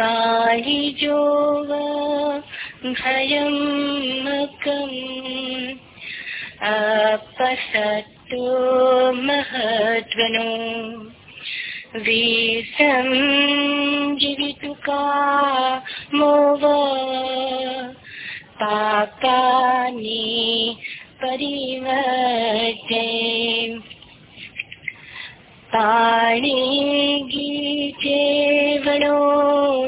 पाणिजोव भयं मकम् अपसत्तो महध्वनो विषं जीवितुका मोव पापानि परिवर्ते। पाणि गीतेवणो नास्त हरेय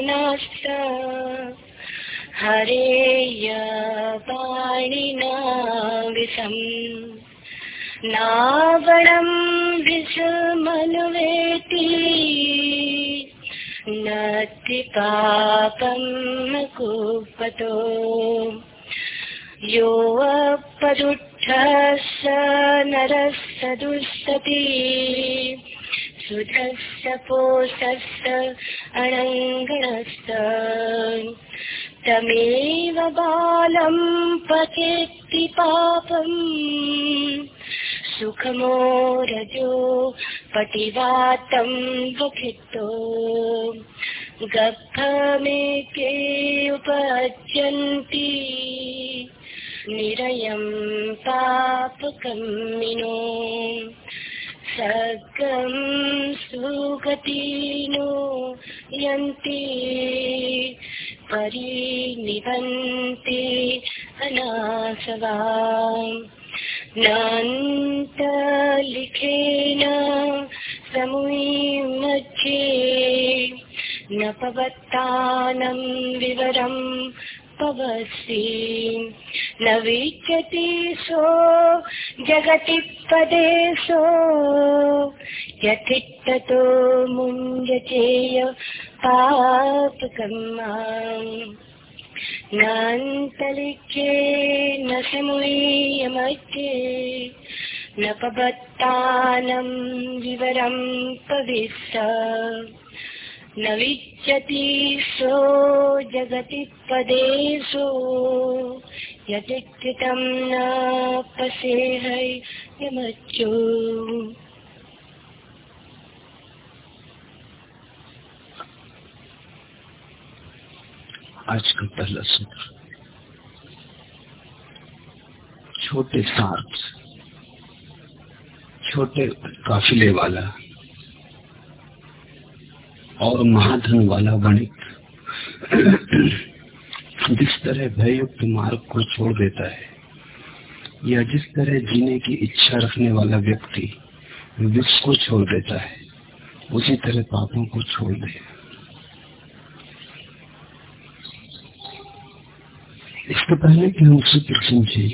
पाणिना विषम् नावणं विषमनुवेति नति पापं कूपतो। यो अपरुद्धः स नरः सदुस्तति सुधस्य पोषस्य अनङ्गणस्य तमेव बालं पतेत्ति पापम्। सुखमो रजो पटिवातं वखितो गभमेके उपजन्ति निरयं पापकम्मिनो सर्गं सुगतिनो यन्ति। परिनिबन्ति अनासवा नान्तलिखेन समुमध्ये न पवत्तानं विवरं पवसि। न विच्यति सो जगति पदेशो यथित्ततो मुञ्जचेय पापकर्मा नान्तलिखे न समुयमध्ये न पबत्तानं विवरं पविश्य न विच्यति सो जगति पदेशो यदिकृतं न पसेह यमच्चो आज का पहला सूत्र। छोटे साथ, छोटे काफिले वाला और महाधन वाला वणिक जिस तरह भययुक्त मार्ग को छोड़ देता है, या जिस तरह जीने की इच्छा रखने वाला व्यक्ति विष को छोड़ देता है, उसी तरह पापों को छोड़ दे। इसके पहले कि हम सूत्र समझे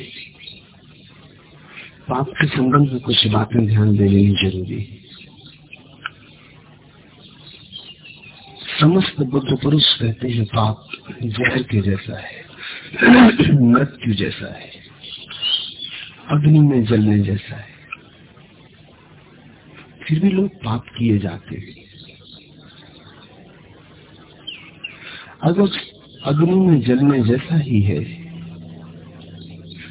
पाप के संबंध में कुछ बातें ध्यान देने ज़रूरी है। समस्त बुद्ध पुरुष कहते हैं, पाप जहर के जैसा है, मृत्यु जैसा है, अग्नि में जलने जैसा है। फिर भी लोग पाप किए जाते हैं। अगर अग्नि में जलने जैसा ही है।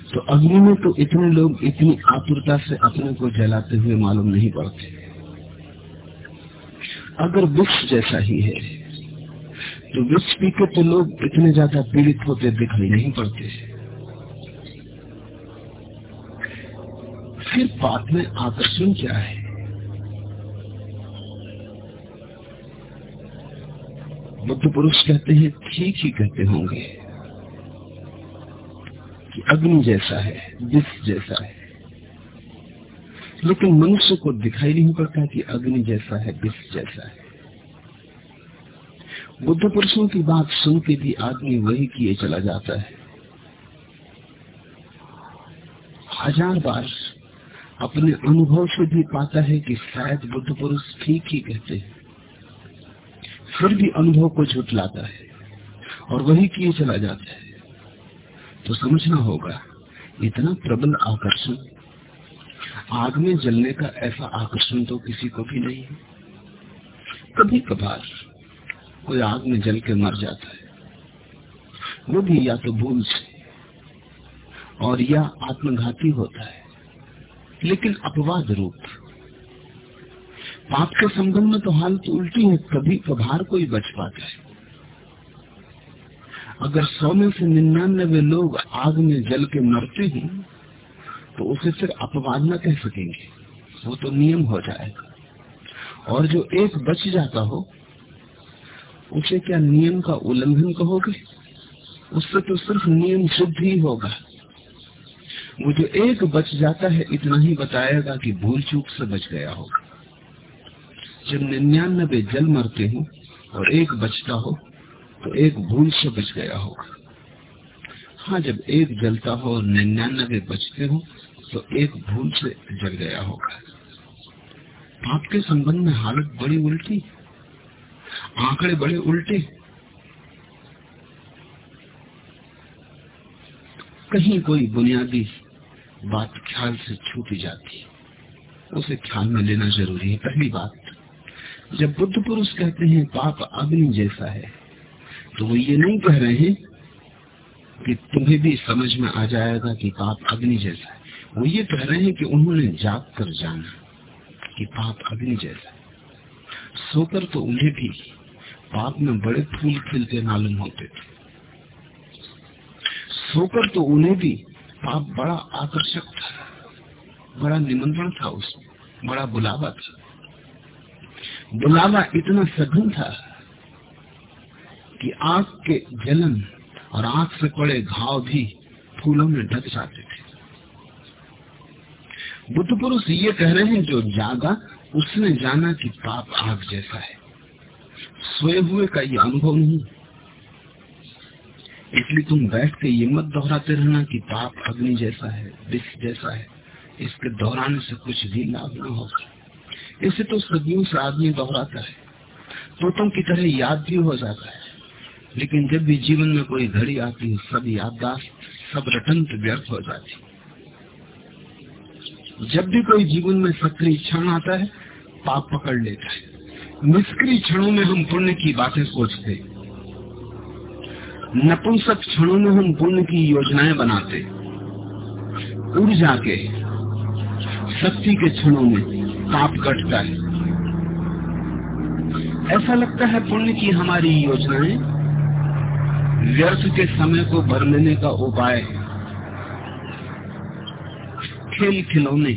तो अग्नि में तो इतने लोग इतनी आतुरता से अपने को जलाते हुए मालूम नहीं पड़ते। अगर विष जैसा ही है तो विष पी के तो लोग इतने ज़्यादा पीड़ित होते दिखाई नहीं पड़ते। फिर पाप में आकर्षण क्या है? बुद्ध पुरुष कहते हैं, ठीक ही कहते होंगे कि अग्नि जैसा है, विष जैसा है। लेकिन मनुष्य को दिखाई नहीं पड़ता कि अग्नि जैसा है, विष जैसा है। बुद्ध पुरुषों की बात सुन के भी आदमी वही किए चला जाता है। हज़ार बार अपने अनुभव से भी पाता है कि शायद बुद्ध पुरुष ठीक ही कहते हैं। फिर भी अनुभव को झुटलाता है और वही किए चला जाता है। तो समझना होगा, इतना प्रबल आकर्षण, आग में जलने का ऐसा आकर्षण तो किसी को भी नहीं है। कभी कभार कोई आग में जल के मर जाता है, वो भी या तो भूल से और या आत्मघाती होता है, लेकिन अपवाद रूप पाप के संबंध में तो हालत तो उल्टी है, कभी कभार कोई बच पाता है। अगर सौ में से निन्यानबे लोग आग में जल के मरते हैं तो उसे फिर अपवाद न कह सकेंगे। वो तो नियम हो जाएगा। और जो एक बच जाता हो, उसे क्या नियम का उल्लंघन कहोगे? उससे तो सिर्फ़ नियम शुद्ध ही होगा। वो जो एक बच जाता है, इतना ही बताएगा कि भूल चूक से बच गया होगा। जब निन्यानबे जल मरते हो और एक बचता हो तो एक भूल से बच गया होगा हाँ जब एक जलता हो और निन्यानबे बचते हो तो एक भूल से जल गया होगा आपके संबंध में हालत बड़ी उल्टी, आंकड़े बड़े उल्टे। कहीं कोई बुनियादी बात ख्याल से छूटी जाती है उसे ख्याल में लेना ज़रूरी है। पहली बात जब बुद्ध पुरुष कहते हैं, पाप अग्नि जैसा है। तो वो ये नहीं कह रहे हैं कि तुम्हें भी समझ में आ जाएगा कि पाप अग्नि जैसा है। वो ये कह रहे हैं कि उन्होंने जाग कर जाना कि पाप अग्नि जैसा है। सोकर तो उन्हें भी पाप में बड़े फूल खिलते मालूम होते थे। सोकर तो उन्हें भी पाप बड़ा आकर्षक था, बड़ा निमंत्रण था उसमें, बड़ा बुलावा था। बुलावा इतना सघन था कि आग के जलन और आँख से पड़े घाव भी फूलों में ढक जाते थे। बुद्ध पुरुष ये कह रहे हैं, जो जागा, उसने जाना कि पाप आग जैसा है। सोए हुए का ये अनुभव नहीं। इसलिए तुम बैठ के ये मत दोहराते रहना कि पाप अग्नि जैसा है, विष जैसा है। इसके दोहराने से कुछ भी लाभ न होगा इसे तो सदियों से आदमी दोहराता है। तोतों की तरह याद भी हो जाता है। लेकिन जब भी जीवन में कोई घड़ी आती है, सब याददाश्त, सब रटंत व्यर्थ हो जाती जब भी कोई जीवन में सक्रिय क्षण आता है, पाप पकड़ लेता है। निष्क्रिय क्षणों में हम पुण्य की बातें सोचते नपुंसक क्षणों में हम पुण्य की योजनाएँ बनाते ऊर्जा के, शक्ति के क्षणों में। पाप कटता है। ऐसा लगता है पुण्य की हमारी योजनाएँ व्यर्थ के समय को भर लेने का उपाय है। खेल खिलौने,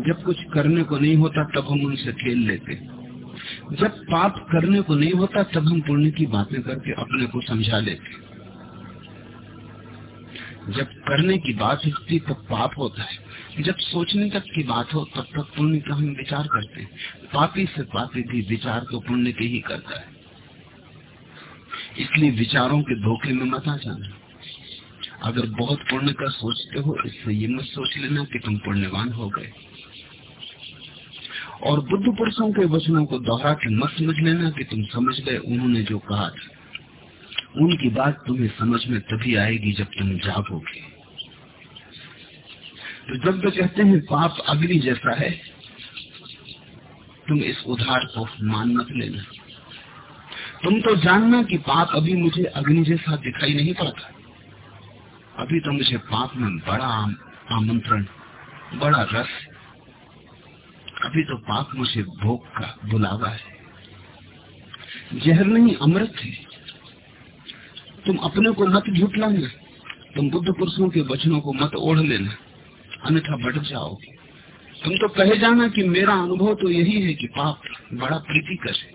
जब कुछ करने को नहीं होता तब हम उनसे खेल लेते जब पाप करने को नहीं होता तब हम पुण्य की बातें करके अपने को समझा लेते जब करने की बात होती तब पाप होता है। जब सोचने तक की बात हो, तब तक पुण्य का हम विचार करते हैं। पापी से पापी भी विचार तो पुण्य के ही करता है। इसलिए विचारों के धोखे में मत आ जाना। अगर बहुत पुण्य का सोचते हो, इससे ये मत सोच लेना कि तुम पुण्यवान हो गए। और बुद्ध पुरुषों के वचनों को दोहरा के मत समझ लेना कि तुम समझ गए, उन्होंने जो कहा था। उनकी बात तुम्हें समझ में तभी आएगी जब तुम जागोगे। तो जब वे कहते हैं पाप अग्नि जैसा है, तुम इस उधार को मान मत लेना। तुम तो जानना कि पाप अभी मुझे अग्नि जैसा दिखाई नहीं पड़ता। अभी तो मुझे पाप में बड़ा आमंत्रण, बड़ा रस। अभी तो पाप मुझे भोग का बुलावा है। जहर नहीं, अमृत है। तुम अपने को मत झुटलाना तुम बुद्ध पुरुषों के वचनों को मत ओढ़ लेना। अन्यथा बढ़ जाओगे। तुम तो कहे जाना कि मेरा अनुभव तो यही है कि पाप बड़ा प्रीतिकर है।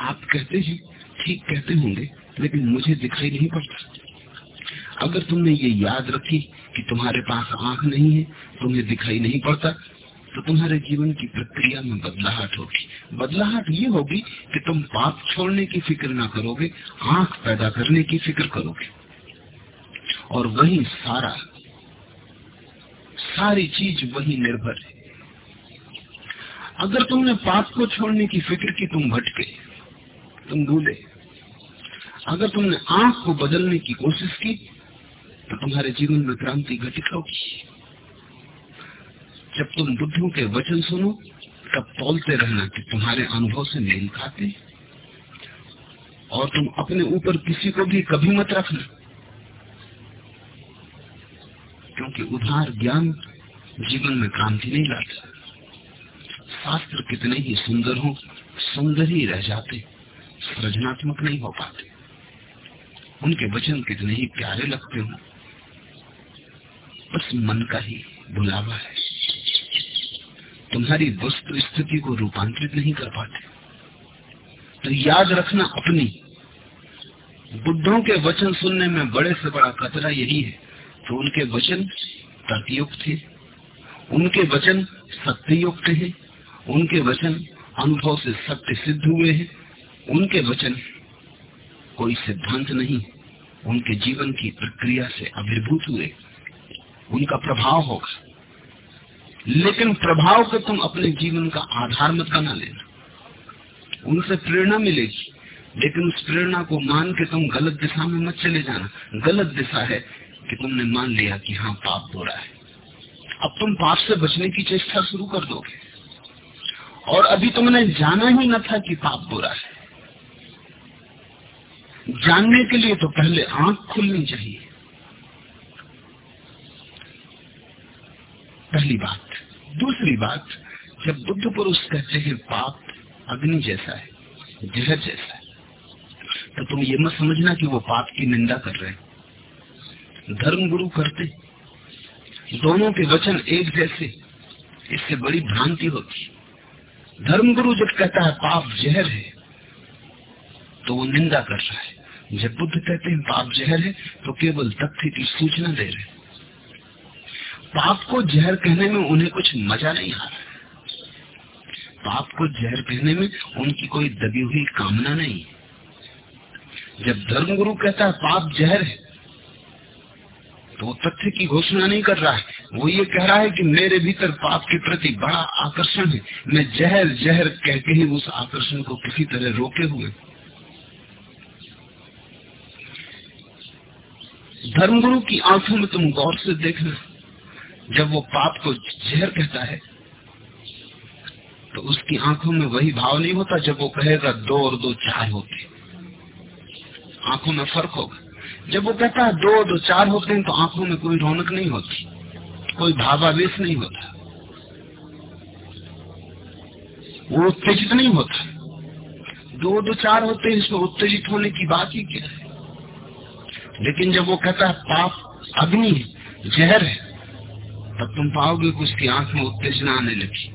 आप कहते हैं, ठीक कहते होंगे, लेकिन मुझे दिखाई नहीं पड़ता। अगर तुमने ये याद रखी कि तुम्हारे पास आँख नहीं है, तुम्हें दिखाई नहीं पड़ता तो तुम्हारे जीवन की प्रक्रिया में बदलाहट होगी। बदलाहट ये होगी कि तुम पाप छोड़ने की फ़िक्र ना करोगे, आँख पैदा करने की फ़िक्र करोगे। और वही सारा सारी चीज़ वही निर्भर है। अगर तुमने पाप को छोड़ने की फ़िक्र की, तुम भटके, तुम भूले अगर तुमने आँख को बदलने की कोशिश की तो तुम्हारे जीवन में क्रांति घटित होगी। जब तुम बुद्धों के वचन सुनो, तब तोलते रहना कि तुम्हारे अनुभव से मेल खाते। और तुम अपने ऊपर किसी को भी कभी मत रखना। क्योंकि उधार ज्ञान जीवन में क्रांति नहीं लाता। शास्त्र कितने ही सुंदर हो, सुंदर ही रह जाते, सृजनात्मक नहीं हो पाते। उनके वचन कितने ही प्यारे लगते हो, बस मन का ही बुलावा है। तुम्हारी वस्तु स्थिति को रूपांतरित नहीं कर पाते। तो याद रखना अपनी। बुद्धों के वचन सुनने में बड़े से बड़ा खतरा यही है तो उनके वचन तर्कयुक्त थे उनके वचन सत्ययुक्त है। उनके वचन अनुभव से सत्य सिद्ध हुए हैं। उनके वचन कोई सिद्धांत नहीं। उनके जीवन की प्रक्रिया से आविर्भूत हुए। उनका प्रभाव होगा। लेकिन प्रभाव को तुम अपने जीवन का आधार मत बना लेना। उनसे प्रेरणा मिलेगी। लेकिन उस प्रेरणा को मान के तुम गलत दिशा में मत चले जाना। गलत दिशा है कि तुमने मान लिया कि हाँ पाप बुरा है। अब तुम पाप से बचने की चेष्टा शुरू कर दोगे। और अभी तुमने जाना ही न था कि पाप बुरा है। जानने के लिए तो पहले आँख खुलनी चाहिए। पहली बात। दूसरी बात, जब बुद्ध पुरुष कहते हैं, पाप अग्नि जैसा है, जहर जैसा है तो तुम ये मत समझना कि वो पाप की निंदा कर रहे हैं। धर्म गुरु करते दोनों के वचन एक जैसे, इससे बड़ी भ्रांति होती धर्म गुरु जब कहता है, पाप जहर है तो वो निंदा कर रहा है। जब बुद्ध कहते हैं, पाप जहर है तो केवल तथ्य की सूचना दे रहे पाप को जहर कहने में उन्हें कुछ मज़ा नहीं आ रहा पाप को जहर कहने में उनकी कोई दबी हुई कामना नहीं जब धर्मगुरु कहता है, पाप जहर है तो वो तथ्य की घोषणा नहीं कर रहा है। वो ये कह रहा है कि मेरे भीतर पाप के प्रति बड़ा आकर्षण है। मैं जहर जहर कह के ही उस आकर्षण को किसी तरह रोके हुए। धर्मगुरु की आँखों में तुम गौर से देखना। जब वो पाप को जहर कहता है तो उसकी आँखों में वही भाव नहीं होता जब वो कहेगा, दो और दो चार होते आँखों में फ़र्क होगा। जब वो कहता है, दो दो, चार होते हैं तो आँखों में कोई रौनक नहीं होती, कोई भावावेश नहीं होता। वो उत्तेजित नहीं होता। दो दो, चार होते हैं, इसमें उत्तेजित होने की बात ही क्या है? लेकिन जब वो कहता है, पाप, अग्नि है जहर है, तब तुम पाओगे कि उसकी आँख में उत्तेजना आने लगी।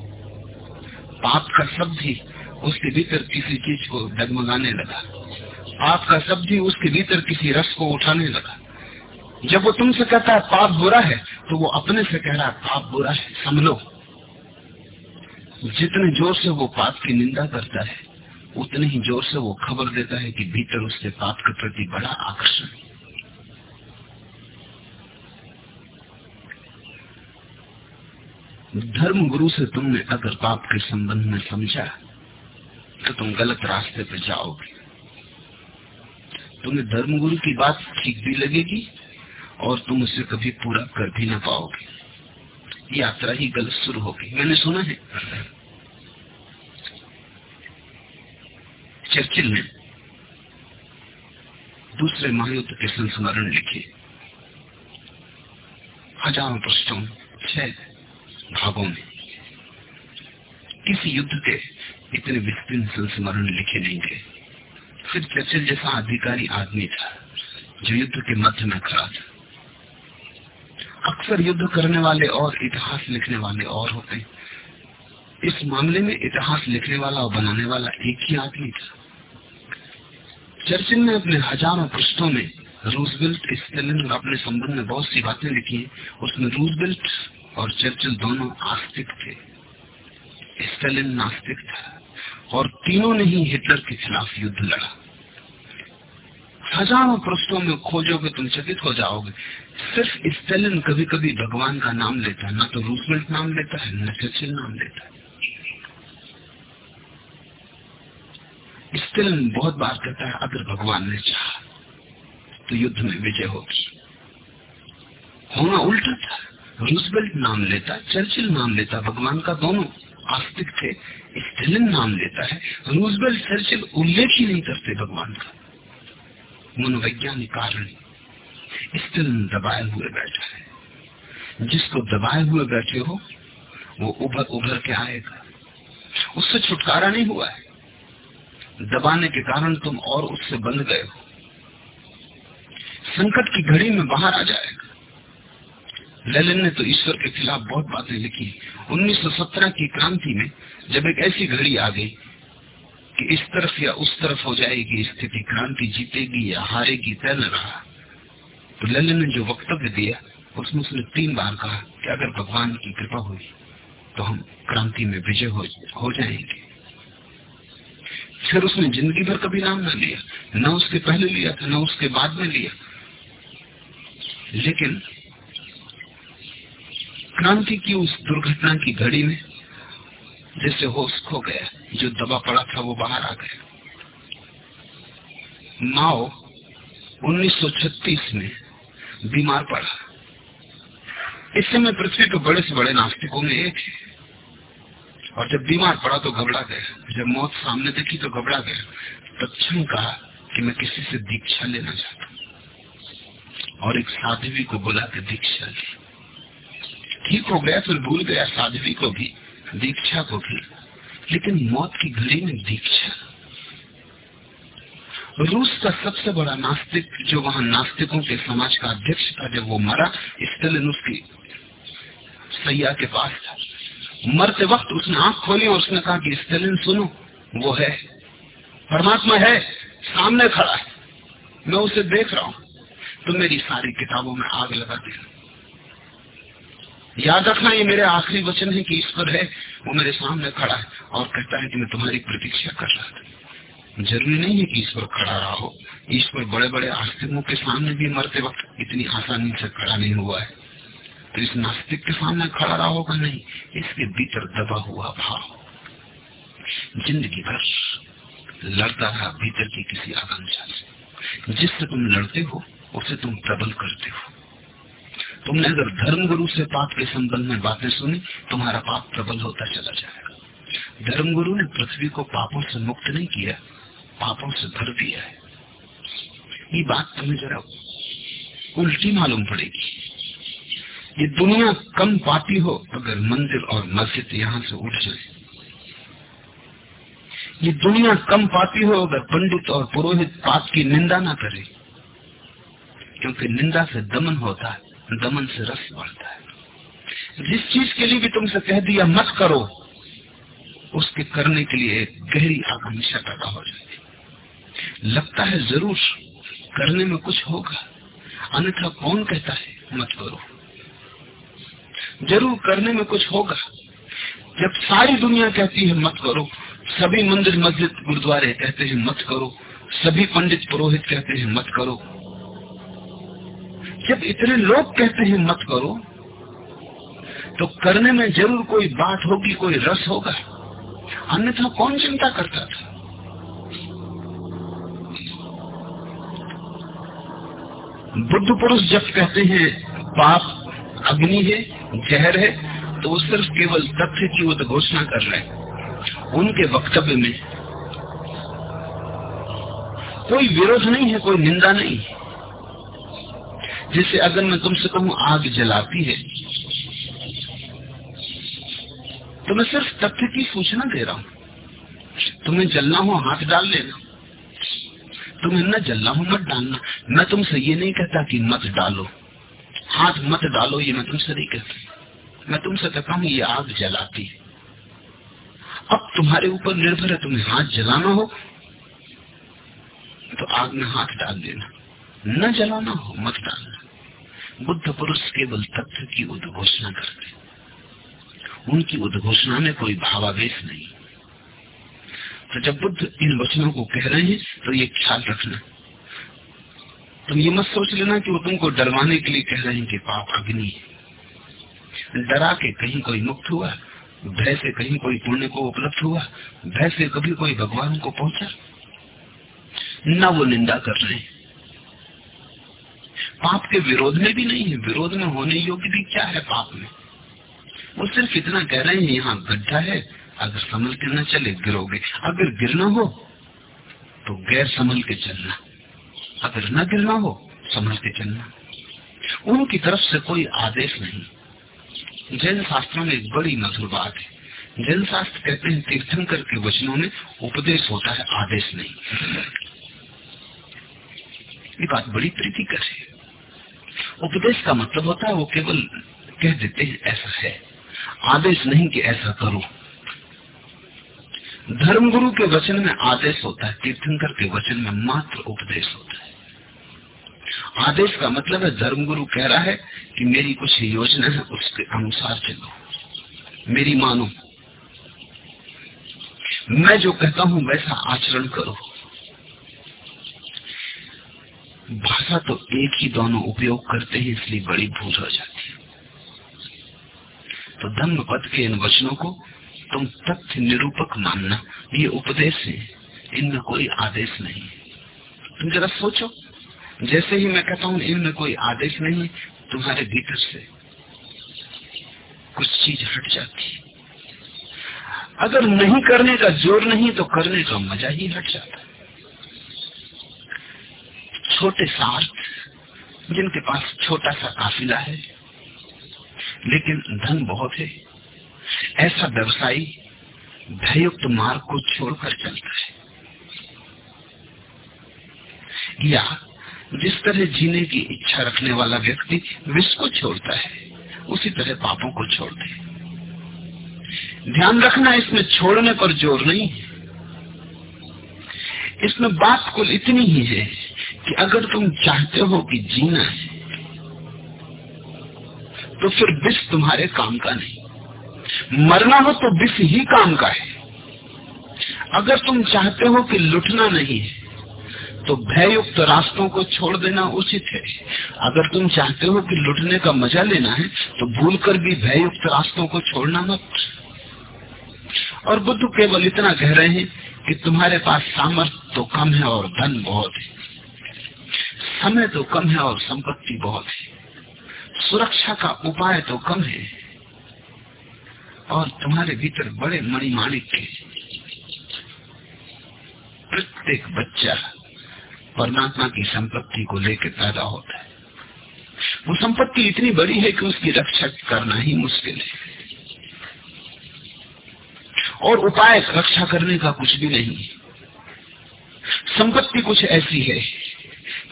पाप का शब्द ही उसके भीतर किसी चीज़ को डगमगाने लगा। पाप का शब्द ही उसके भीतर किसी रस को उठाने लगा। जब वो तुमसे कहता है, पाप बुरा है तो वो अपने से कह रहा है, पाप बुरा है, समझो। जितने ज़ोर से वो पाप की निंदा करता है, उतने ही ज़ोर से वो खबर देता है कि भीतर उसके पाप के प्रति बड़ा आकर्षण धर्म गुरु से तुमने अगर पाप के संबंध में समझा तो तुम गलत रास्ते पे जाओगे। तुम्हें धर्मगुरु की बात ठीक भी लगेगी और तुम उसे कभी पूरा कर भी ना पाओगे। यात्रा ही गलत शुरू होगी मैंने सुना है। चर्चिल ने दूसरे महायुद्ध के संस्मरण लिखे। हज़ारों पृष्ठों, छह भागों में। किसी युद्ध के इतने विस्तृत संस्मरण लिखे नहीं गए। फिर चर्चिल जैसा अधिकारी आदमी था, जो युद्ध के मध्य में खड़ा था। अक्सर युद्ध करने वाले और इतिहास लिखने वाले और होते इस मामले में इतिहास लिखने वाला और बनाने वाला एक ही आदमी था। चर्चिल ने अपने हज़ारों पृष्ठों में रूजबेल्ट स्टेलिन और अपने संबंध में बहुत सी बातें लिखी हैं। उसमें रूजबेल्ट और चर्चिल दोनों आस्तिक थे। स्टेलिन नास्तिक था। और तीनों ने ही हिटलर के खिलाफ युद्ध लड़ा। हज़ारों पृष्ठों में खोजोगे तुम चकित हो जाओगे। सिर्फ़ स्टेलिन कभी कभी भगवान का नाम लेता है, ना तो रूसवेल्ट नाम लेता है, न चर्चिल नाम लेता है। स्टेलिन बहुत बार कहता है, अगर भगवान ने चाहा तो युद्ध में विजय होगी। होना उल्टा था। रूसवेल्ट नाम लेता, चर्चिल नाम लेता, भगवान का दोनों आस्तिक थे। स्टेलिन नाम लेता है। रूसवेल्ट चर्चिल उल्लेख ही नहीं करते भगवान का। मनोवैज्ञानिक कारण स्टेलिन दबाए हुए बैठा है। जिसको दबाए हुए बैठे हो, वो उभर उभर के आएगा। उससे छुटकारा नहीं हुआ है। दबाने के कारण तुम और उससे बंध गए हो। संकट की घड़ी में बाहर आ जाएगा। लेलिन ने तो ईश्वर के खिलाफ बहुत बातें लिखी। 1917 की क्रांति में जब एक ऐसी घड़ी आ गई कि इस तरफ़ या उस तरफ़ हो जाएगी स्थिति क्रांति जीतेगी या हारेगी तय न रहा। तो लेलिन ने जो वक्तव्य दिया उसमें उसने तीन बार कहा कि अगर भगवान की कृपा हुई तो हम क्रांति में विजय हो, जाएँगे। फिर उसने ज़िंदगी भर कभी नाम न लिया न उसके पहले लिया था न उसके बाद में लिया। लेकिन क्रांति की उस दुर्घटना की घड़ी में जैसे होश खो गया, जो दबा पड़ा था, वो बाहर आ गया। माओ 1936 में बीमार पड़ा। इस समय पृथ्वी पर बड़े से बड़े नास्तिकों में एक है। और जब बीमार पड़ा तो घबरा गया। जब मौत सामने देखी तो घबरा गया। तत्म कहा कि मैं किसी से दीक्षा लेना चाहता हूँ। और एक साध्वी को बुला के दीक्षा ली। ठीक हो गया फिर भूल गया, साध्वी को भी, दीक्षा को भी। लेकिन मौत की घड़ी में दीक्षा। रूस का सबसे बड़ा नास्तिक, जो वहाँ नास्तिकों के समाज का अध्यक्ष था, जब वो मरा, स्टेलिन उसकी सैया के पास था। मरते वक्त उसने आँख खोली और उसने कहा कि, स्टेलिन, सुनो, वो है। परमात्मा है, सामने खड़ा है। मैं उसे देख रहा हूँ। तो मेरी सारी किताबों में आग लगा देना याद रखना, ये मेरे आखिरी वचन है कि ईश्वर है, वो मेरे सामने खड़ा है और कहता है कि मैं तुम्हारी प्रतीक्षा कर रहा था। ज़रूरी नहीं है कि ईश्वर खड़ा रहा हो। ईश्वर बड़े बड़े आस्तिकों के सामने भी मरते वक्त इतनी आसानी से खड़ा नहीं हुआ है। तो इस नास्तिक के सामने खड़ा रहा होगा नहीं, इसके भीतर दबा हुआ भाव। ज़िंदगी भर लड़ता रहा भीतर की किसी आकांक्षा से। जिससे तुम लड़ते हो, उसे तुम प्रबल करते हो। तुमने अगर धर्म गुरु से पाप के संबंध में बातें सुनी, तुम्हारा पाप प्रबल होता चला जाएगा। धर्म गुरु ने पृथ्वी को पापों से मुक्त नहीं किया, पापों से भर दिया है। ये बात तुम्हें जरा उल्टी मालूम पड़ेगी। ये दुनिया कम पाती हो अगर मंदिर और मस्जिद यहाँ से उठ जाए। ये दुनिया कम पाती हो अगर पंडित और पुरोहित पाप की निंदा ना करे, क्योंकि निंदा से दमन होता है। दमन से रस बढ़ता है। जिस चीज़ के लिए भी तुमसे कह दिया मत करो, उसके करने के लिए एक गहरी आकांक्षा पैदा हो जाती लगता है ज़रूर करने में कुछ होगा। अन्यथा कौन कहता है, मत करो। ज़रूर करने में कुछ होगा। जब सारी दुनिया कहती है, मत करो। सभी मंदिर, मस्जिद, गुरुद्वारे कहते हैं, मत करो। सभी पंडित, पुरोहित कहते हैं, मत करो। जब इतने लोग कहते हैं, मत करो तो करने में ज़रूर कोई बात होगी, कोई रस होगा। अन्यथा कौन चिंता करता था? बुद्ध पुरुष जब कहते हैं, पाप अग्नि है, जहर है तो वो सिर्फ़ केवल तथ्य की वो तो घोषणा कर रहे हैं। उनके वक्तव्य में कोई विरोध नहीं है, कोई निंदा नहीं है। जैसे अगर मैं तुमसे कहूँ आग जलाती है तो मैं सिर्फ़ तथ्य की सूचना दे रहा हूँ। तुम्हें जलना हो, हाथ डाल लेना। तुम्हें न जलना हो, मत डालना। मैं तुमसे ये नहीं कहता कि मत डालो। हाथ मत डालो, ये मैं तुमसे नहीं कहता। मैं तुमसे कहता हूँ, ये आग जलाती है। अब तुम्हारे ऊपर निर्भर है, तुम्हें हाथ जलाना हो तो आग में हाथ डाल देना। न जलाना हो मत डालना बुद्ध पुरुष केवल तथ्य की उद्घोषणा करते उनकी उद्घोषणा में कोई भावावेश नहीं। तो जब बुद्ध इन वचनों को कह रहे हैं तो ये ख्याल रखना। तुम ये मत सोच लेना कि वो तुमको डरवाने के लिए कह रहे हैं कि पाप अग्नि है। डरा के कहीं कोई मुक्त हुआ, भय से कहीं कोई पुण्य को उपलब्ध हुआ, भय से कभी कोई भगवान को पहुँचा। न वो निंदा कर रहे हैं। पाप के विरोध में भी नहीं है, विरोध में होने योग्य भी क्या है पाप में? वो सिर्फ़ इतना कह रहे हैं, यहाँ गड्ढा है, अगर संभल के न चले, गिरोगे। अगर गिरना हो तो गैर संभल के चलना। अगर न गिरना हो, संभल के चलना। उनकी तरफ़ से कोई आदेश नहीं। जैन शास्त्रों में एक बड़ी मधुर बात है। जैन शास्त्र कहते हैं, तीर्थंकर के वचनों में उपदेश होता है, आदेश नहीं। ये बात बड़ी प्रीतिकर है। उपदेश का मतलब होता है वो केवल कह देते हैं, ऐसा है। आदेश नहीं कि ऐसा करो। धर्मगुरु के वचन में आदेश होता है, तीर्थंकर के वचन में मात्र उपदेश होता है। आदेश का मतलब है, धर्मगुरु कह रहा है कि मेरी कुछ योजना है, उसके अनुसार चलो। मेरी मानो। मैं जो कहता हूँ, वैसा आचरण करो। भाषा तो एक ही दोनों उपयोग करते हैं, इसलिए बड़ी भूल हो जाती है। तो धम्म पद के इन वचनों को तुम तथ्य निरूपक मानना, ये उपदेश है। इनमें कोई आदेश नहीं है। तुम जरा सोचो, जैसे ही मैं कहता हूँ, इनमें कोई आदेश नहीं तुम्हारे भीतर से कुछ चीज़ हट जाती है। अगर नहीं करने का ज़ोर नहीं तो करने का मज़ा ही हट जाता छोटे साथ जिनके पास छोटा सा काफिला है, लेकिन धन बहुत है। ऐसा व्यवसायी भयुक्त मार्ग को छोड़कर चलता है। या जिस तरह जीने की इच्छा रखने वाला व्यक्ति विष को छोड़ता है, उसी तरह पापों को छोड़ दे ध्यान रखना इसमें छोड़ने पर ज़ोर नहीं है। इसमें बात कुल इतनी ही है कि अगर तुम चाहते हो कि जीना है तो फिर विष तुम्हारे काम का नहीं। मरना हो तो विष ही काम का है। अगर तुम चाहते हो कि लुटना नहीं है तो भययुक्त रास्तों को छोड़ देना उचित है। अगर तुम चाहते हो कि लुटने का मज़ा लेना है तो भूलकर भी भययुक्त रास्तों को छोड़ना मत। और बुद्ध केवल इतना कह रहे हैं कि तुम्हारे पास सामर्थ्य तो कम है और धन बहुत है। समय तो कम है और संपत्ति बहुत है। सुरक्षा का उपाय तो कम है। और तुम्हारे भीतर बड़े मणिमाणिक के प्रत्येक बच्चा परमात्मा की संपत्ति को लेकर पैदा होता है। वो संपत्ति इतनी बड़ी है कि उसकी रक्षा करना ही मुश्किल है। और उपाय रक्षा करने का कुछ भी नहीं। संपत्ति कुछ ऐसी है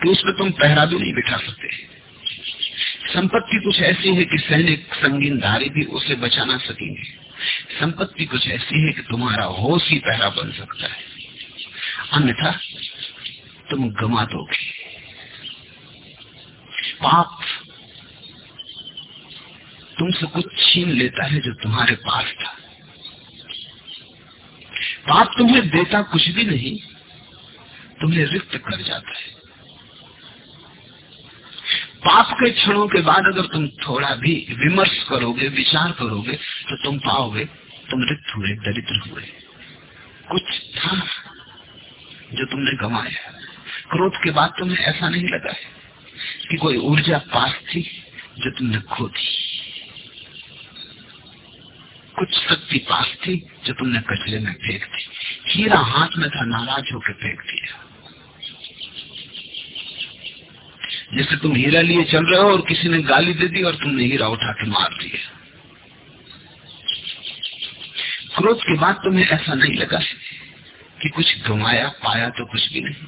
कि उसमें तुम पहरा भी नहीं बिठा सकते। संपत्ति कुछ ऐसी है कि सैनिक संगीनधारी भी उसे बचा ना सकेंगे। संपत्ति कुछ ऐसी है कि तुम्हारा होश ही पहरा बन सकता है। अन्यथा तुम गमा दोगे। पाप तुमसे कुछ छीन लेता है जो तुम्हारे पास था। पाप तुम्हें देता कुछ भी नहीं, तुम्हें रिक्त कर जाता है। पाप के क्षणों के बाद अगर तुम थोड़ा भी विमर्श करोगे, विचार करोगे तो तुम पाओगे, तुम रिक्त हुए, दरिद्र हुए। कुछ था जो तुमने गंवाया। क्रोध के बाद तुम्हें ऐसा नहीं लगा है कि कोई ऊर्जा पास थी जो तुमने खो दी। कुछ शक्ति पास थी जो तुमने कचरे में फेंक दी। हीरा हाथ में था, नाराज़ होकर फेंक दिया। जैसे तुम हीरा लिए चल रहे हो और किसी ने गाली दे दी और तुमने हीरा उठा के मार दिया। क्रोध के बाद तुम्हें ऐसा नहीं लगा कि कुछ गंवाया, पाया तो कुछ भी नहीं।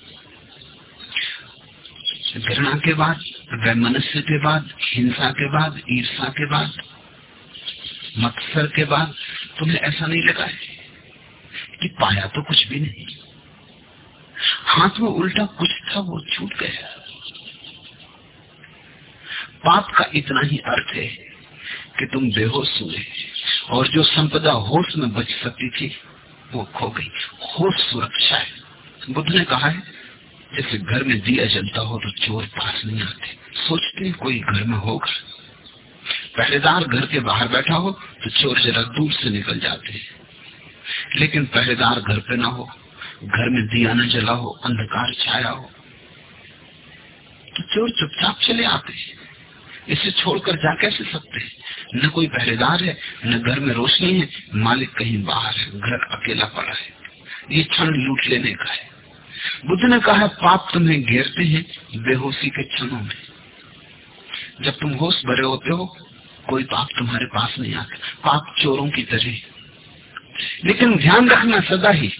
घृणा के बाद, वैमनस्य के बाद, हिंसा के बाद ईर्षा के बाद, मत्सर के बाद तुम्हें ऐसा नहीं लगा है कि पाया तो कुछ भी नहीं। हाथ में उल्टा कुछ था, वो छूट गया। पाप का इतना ही अर्थ है कि तुम बेहोश हुए और जो संपदा होश में बच सकती थी, वो खो गई। होश सुरक्षा है। बुद्ध ने कहा है, जैसे घर में दिया जलता हो तो चोर पास नहीं आते। सोचते कोई घर में होगा। पहरेदार घर के बाहर बैठा हो तो चोर जरा दूर से निकल जाते हैं। लेकिन पहरेदार घर पे ना हो, घर में दिया न जला हो, अंधकार छाया हो तो चोर चुपचाप चले आते हैं। इसे छोड़कर जा कैसे सकते हैं? न कोई पहरेदार है, न घर में रोशनी है, मालिक कहीं बाहर है, घर अकेला पड़ा है। ये क्षण लूट लेने का है। बुद्ध ने कहा, पाप तुम्हें घेरते हैं, बेहोशी के क्षणों में। जब तुम होश भरे होते हो, कोई पाप तुम्हारे पास नहीं आता। पाप चोरों की तरह लेकिन ध्यान रखना सदा ही,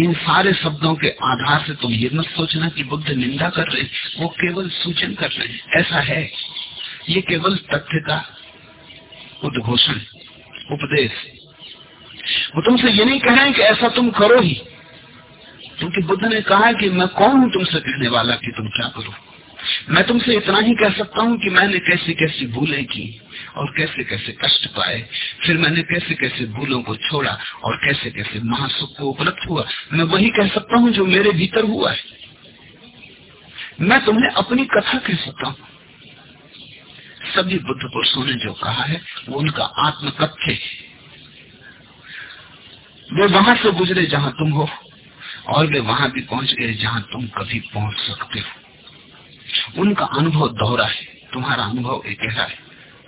इन सारे शब्दों के आधार से तुम ये मत सोचना कि बुद्ध निंदा कर रहे वो केवल सूचन कर रहे हैं। ऐसा है। ये केवल तथ्य का उद्घोषण, उपदेश। वो तुमसे ये नहीं कह रहे हैं कि ऐसा तुम करो ही। क्योंकि बुद्ध ने कहा कि मैं कौन हूँ तुमसे कहने वाला कि तुम क्या करो? मैं तुमसे इतना ही कह सकता हूँ कि मैंने कैसी कैसी भूलें की और कैसे कैसे कष्ट पाए। फिर मैंने कैसे कैसे भूलों को छोड़ा और कैसे कैसे महासुख को उपलब्ध हुआ। मैं वही कह सकता हूँ जो मेरे भीतर हुआ है। मैं तुम्हें अपनी कथा कह सकता हूँ। सभी बुद्ध पुरुषों ने जो कहा है, वो उनका आत्म कथ्य है। वे वहाँ से गुजरे जहाँ तुम हो, और वे वहाँ भी पहुँच गए जहाँ तुम कभी पहुँच सकते हो। उनका अनुभव दोहरा है, तुम्हारा अनुभव एक गहरा है।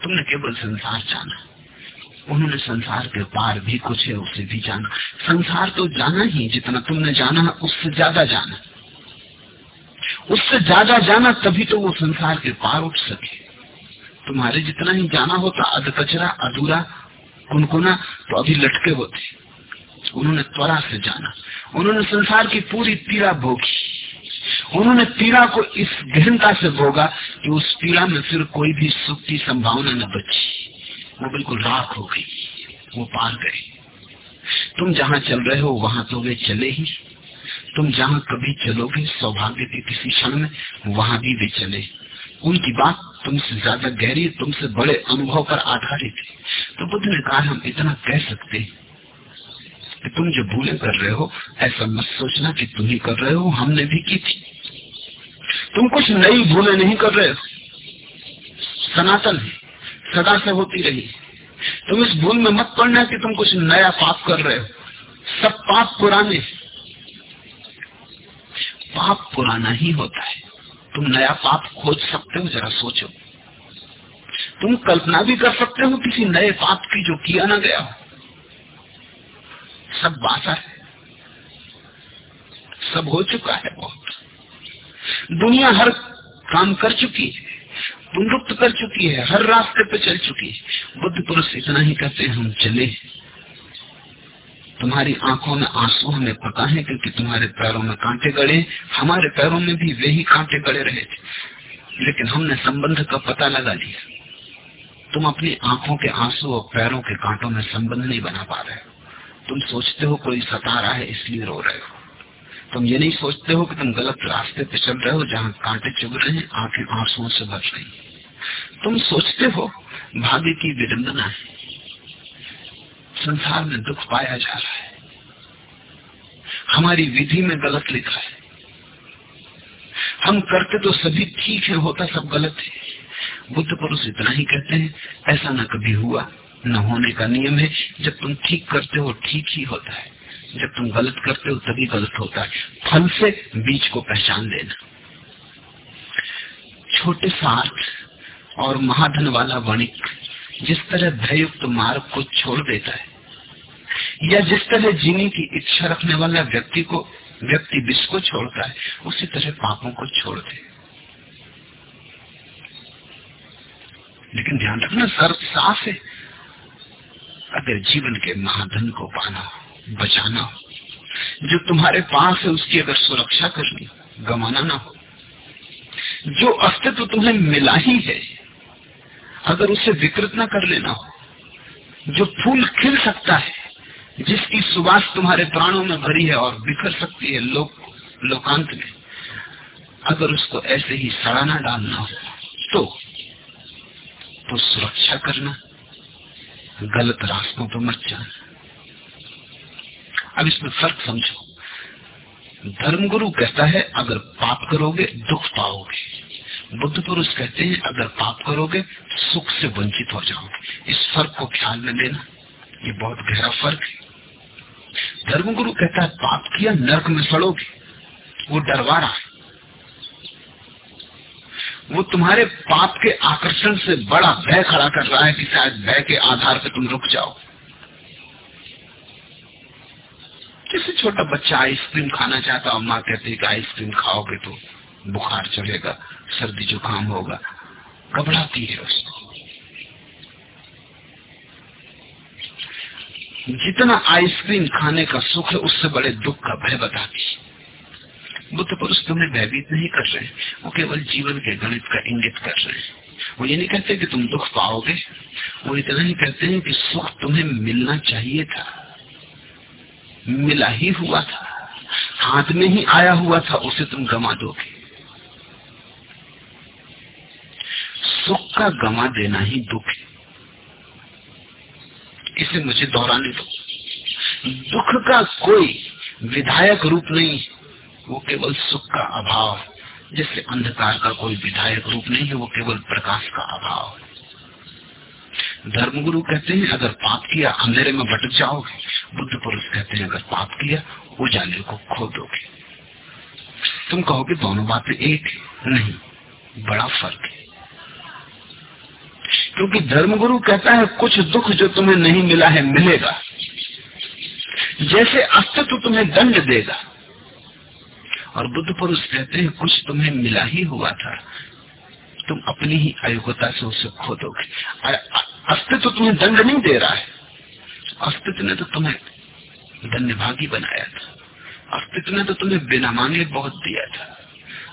तुमने केवल संसार जाना। उन्होंने संसार के पार भी कुछ है, उसे भी जाना। संसार तो जाना ही, जितना तुमने जाना है उससे ज़्यादा जाना। उससे ज़्यादा जाना, तभी तो वो संसार के पार उठ सके। तुम्हारे जितना ही जाना होता, अध कचरा, अधूरा कुनकुना तो अभी लटके होते। उन्होंने त्वरा से जाना। उन्होंने संसार की पूरी पीड़ा भोगी। उन्होंने पीड़ा को इस गहनता से भोगा कि उस पीड़ा में फिर कोई भी सुख की संभावना न बची। वो बिल्कुल राख हो गई। वो पार गए। तुम जहाँ चल रहे हो, वहाँ तो वे चले ही। तुम जहाँ कभी चलोगे, सौभाग्य के किसी क्षण में, वहाँ भी वे चले। उनकी बात तुमसे ज़्यादा गहरी, तुमसे बड़े अनुभव पर आधारित है। तो बुद्ध ने कहा, हम इतना कह सकते कि तुम जो भूले कर रहे हो, ऐसा मत सोचना कि तुम ही कर रहे हो, हमने भी की थी। तुम कुछ नई भूले नहीं कर रहे हो। सनातन है, सदा से होती रही तुम इस भूल में मत पड़ना कि तुम कुछ नया पाप कर रहे हो। सब पाप पुराने पाप पुराना ही होता है। तुम नया पाप खोज सकते हो, जरा सोचो। तुम कल्पना भी कर सकते हो, किसी नए पाप की जो किया ना गया सब बासा है। सब हो चुका है बहुत। दुनिया हर काम कर चुकी है पुनरुक्त कर चुकी है, हर रास्ते पे चल चुकी है। बुद्ध पुरुष इतना ही कहते हैं, हम चले तुम्हारी आँखों में आँसू हमें पता है क्योंकि तुम्हारे पैरों में कांटे गड़े, हमारे पैरों में भी वे ही कांटे गड़े रहे थे। लेकिन हमने संबंध का पता लगा लिया। तुम अपनी आँखों के आँसू और पैरों के कांटों में संबंध नहीं बना पा रहे हो। तुम सोचते हो कोई सता रहा है, इसलिए रो रहे हो। तुम ये नहीं सोचते हो कि तुम गलत रास्ते पे चल रहे हो, जहाँ कांटे चुभ रहे हैं, आँखें आंसुओं से भर रही तुम सोचते हो, भाग्य की विडंबना है। संसार में दुख पाया जा रहा है। हमारी विधि में गलत लिखा है। हम करते तो सभी ठीक है, होता सब गलत है। बुद्ध पुरुष इतना ही कहते हैं, ऐसा न कभी हुआ, न होने का नियम है। जब तुम ठीक करते हो, ठीक ही होता है। जब तुम गलत करते हो, तभी गलत होता है। फल से बीज को पहचान लेना। छोटे साथ और महाधन वाला वणिक जिस तरह भयुक्त मार्ग को छोड़ देता है या जिस तरह जीने की इच्छा रखने वाला व्यक्ति को व्यक्ति विष को छोड़ता है, उसी तरह पापों को छोड़ दे लेकिन ध्यान रखना सर्व साफ़ है। अगर जीवन के महाधन को पाना, बचाना हो, जो तुम्हारे पास है, उसकी अगर सुरक्षा करनी गमाना ना हो, जो अस्तित्व तुम्हें मिला ही है, अगर उसे विकृत ना कर लेना हो, जो फूल खिल सकता है जिसकी सुबास तुम्हारे प्राणों में भरी है और बिखर सकती है, लोक, लोकांत में। अगर उसको ऐसे ही सड़ाना डालना हो तो तो सुरक्षा करना। गलत रास्तों पर मत जाना। अब इसमें फ़र्क समझो। धर्मगुरु कहता है, अगर पाप करोगे, दुख पाओगे। बुद्ध पुरुष कहते हैं, अगर पाप करोगे, सुख से वंचित हो जाओगे। इस फ़र्क को ख्याल में लेना। ये बहुत गहरा फ़र्क है। धर्मगुरु कहता है पाप किया नर्क में सड़ोगे। वो डरवा रहा है। वो तुम्हारे पाप के आकर्षण से बड़ा भय खड़ा कर रहा है कि शायद भय के आधार पर तुम रुक जाओ। जैसे छोटा बच्चा आइसक्रीम खाना चाहता और माँ कहती है कि आइसक्रीम खाओगे तो बुखार चढ़ेगा, सर्दी जुकाम होगा। घबराती है उसको। जितना आइसक्रीम खाने का सुख है, उससे बड़े दुख का भय बता बताती बुद्ध पुरुष तुम्हें भयभीत नहीं कर रहे वो केवल जीवन के गणित का इंगित कर रहे हैं। वो ये नहीं कहते कि तुम दुख पाओगे। वो इतना ही कहते हैं कि सुख तुम्हें मिलना चाहिए था। मिला ही हुआ था। हाथ में ही आया हुआ था, उसे तुम गमा दोगे। सुख का गमा देना ही दुख है। इसे मुझे दोहराने दो। दुख का कोई विधायक रूप नहीं, वो केवल सुख का अभाव। जैसे अंधकार का कोई विधायक रूप नहीं है, वो केवल प्रकाश का अभाव। धर्मगुरु कहते हैं, अगर पाप किया, अंधेरे में भटक जाओगे। बुद्ध पुरुष कहते हैं, अगर पाप किया उजाले को खो दोगे। तुम कहोगे, दोनों बातें एक नहीं, बड़ा फ़र्क है। क्योंकि धर्मगुरु कहता है, कुछ दुख जो तुम्हें नहीं मिला है, मिलेगा। जैसे अस्तित्व तुम्हें दंड देगा। और बुद्ध पुरुष कहते हैं, कुछ तुम्हें मिला ही हुआ था। तुम अपनी ही अयोग्यता से उसे खो दोगे। अस्तित्व तुम्हें दंड नहीं दे रहा है। अस्तित्व ने तो तुम्हें धन्यभागी बनाया था। अस्तित्व ने तो तुम्हें बिना मांगे बहुत दिया था।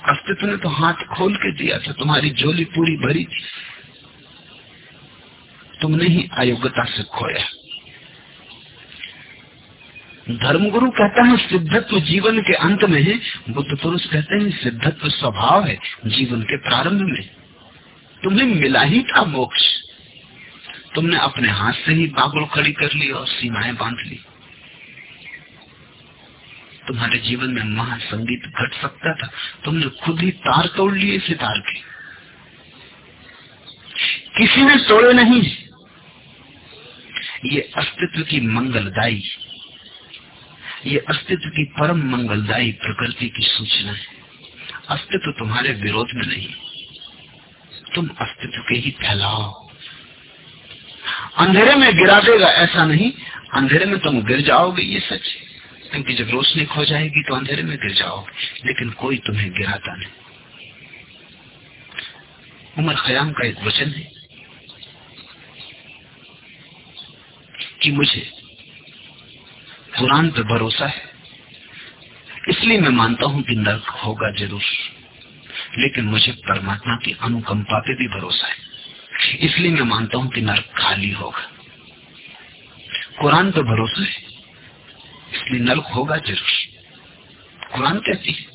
अस्तित्व ने तो हाथ खोल के दिया था। तुम्हारी झोली पूरी भरी थी। तुमने ही अयोग्यता से खोया। धर्मगुरु कहता है, सिद्धत्व जीवन के अंत में है। बुद्ध पुरुष कहते हैं, सिद्धत्व स्वभाव है जीवन के प्रारंभ में। तुम्हें मिला ही था मोक्ष। तुमने अपने हाथ से ही बागुल खड़ी कर ली और सीमाएँ बाँध ली। तुम्हारे जीवन में महासंगीत घट सकता था। तुमने खुद ही तार तोड़ लिए सितार के। किसी ने तोड़े नहीं। ये अस्तित्व की मंगलदायी ये अस्तित्व की परम मंगलदायी प्रकृति की सूचना है। अस्तित्व तुम्हारे विरोध में नहीं, तुम अस्तित्व के ही फैलाओ। अंधेरे में गिरा देगा ऐसा नहीं, अंधेरे में तुम गिर जाओगे, ये सच है। क्योंकि जब रोशनी खो जाएगी तो अंधेरे में गिर जाओगे, लेकिन कोई तुम्हें गिराता नहीं। उमर खयाम का एक वचन है कि मुझे कुरान पे भरोसा है। इसलिए मैं मानता हूँ कि नर्क होगा ज़रूर, लेकिन मुझे परमात्मा की अनुकंपा पे भी भरोसा है। इसलिए मैं मानता हूँ कि नर्क खाली होगा। कुरान पे भरोसा है, इसलिए नर्क होगा ज़रूर। कुरान कहती है,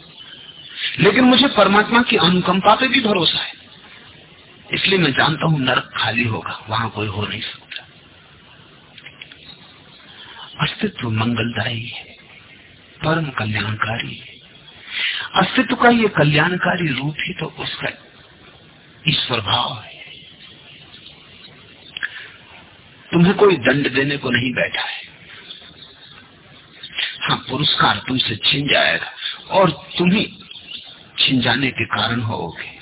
लेकिन मुझे परमात्मा की अनुकंपा पे भी भरोसा है। इसलिए मैं जानता हूँ नर्क खाली होगा, वहाँ कोई हो नहीं सकता। अस्तित्व मंगलदायी है, परम कल्याणकारी है। अस्तित्व का ये कल्याणकारी रूप ही तो उसका ईश्वर भाव है। तुम्हें कोई दंड देने को नहीं बैठा है। हाँ पुरस्कार तुमसे छिन जाएगा और तुम ही छिन जाने के कारण होगे।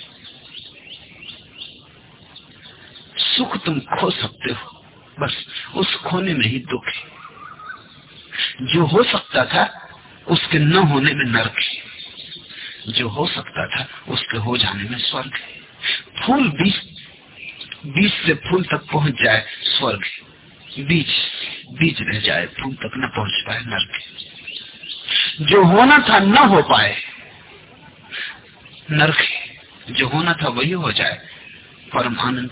सुख तुम खो सकते हो, बस उस खोने में ही दुख है। जो हो सकता था, उसके न होने में नर्क है। जो हो सकता था, उसके हो जाने में स्वर्ग है। फूल बीज बीज से फूल तक पहुँच जाए स्वर्ग बीज बीज रह जाए, फूल तक न पहुँच पाए, नर्क जो होना था, न हो पाए, नर्क जो होना था, वही हो जाए। परम आनंद,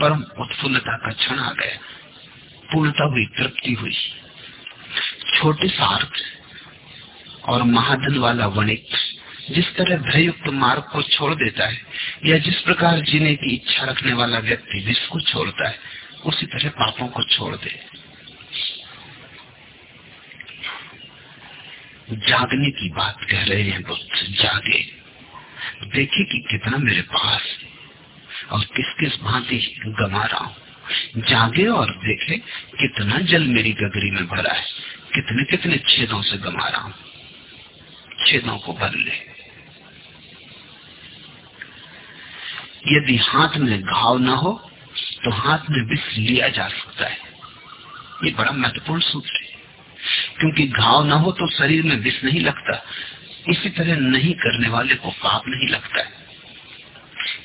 परम उत्फुल्लता का क्षण आ गया। पूर्णता हुई, तृप्ति हुई। छोटे सार्थ और महाधन वाला वणिक, जिस तरह भययुक्त मार्ग को छोड़ देता है, या जिस प्रकार जीने की इच्छा रखने वाला व्यक्ति विश्व को छोड़ता है, उसी तरह पापों को छोड़ दे। जागने की बात कह रहे हैं बुद्ध जागे। देखे कि कितना मेरे पास और किस किस भांति गमा रहा हूँ। जागे और देखे कितना जल मेरी गगरी में भरा है। कितने कितने छेदों से गमा रहा हूँ छेदों को भर ले। यदि हाथ में घाव ना हो तो हाथ में विष लिया जा सकता है। ये बड़ा महत्वपूर्ण सूत्र है। क्योंकि घाव ना हो तो शरीर में विष नहीं लगता। इसी तरह नहीं करने वाले को पाप नहीं लगता है।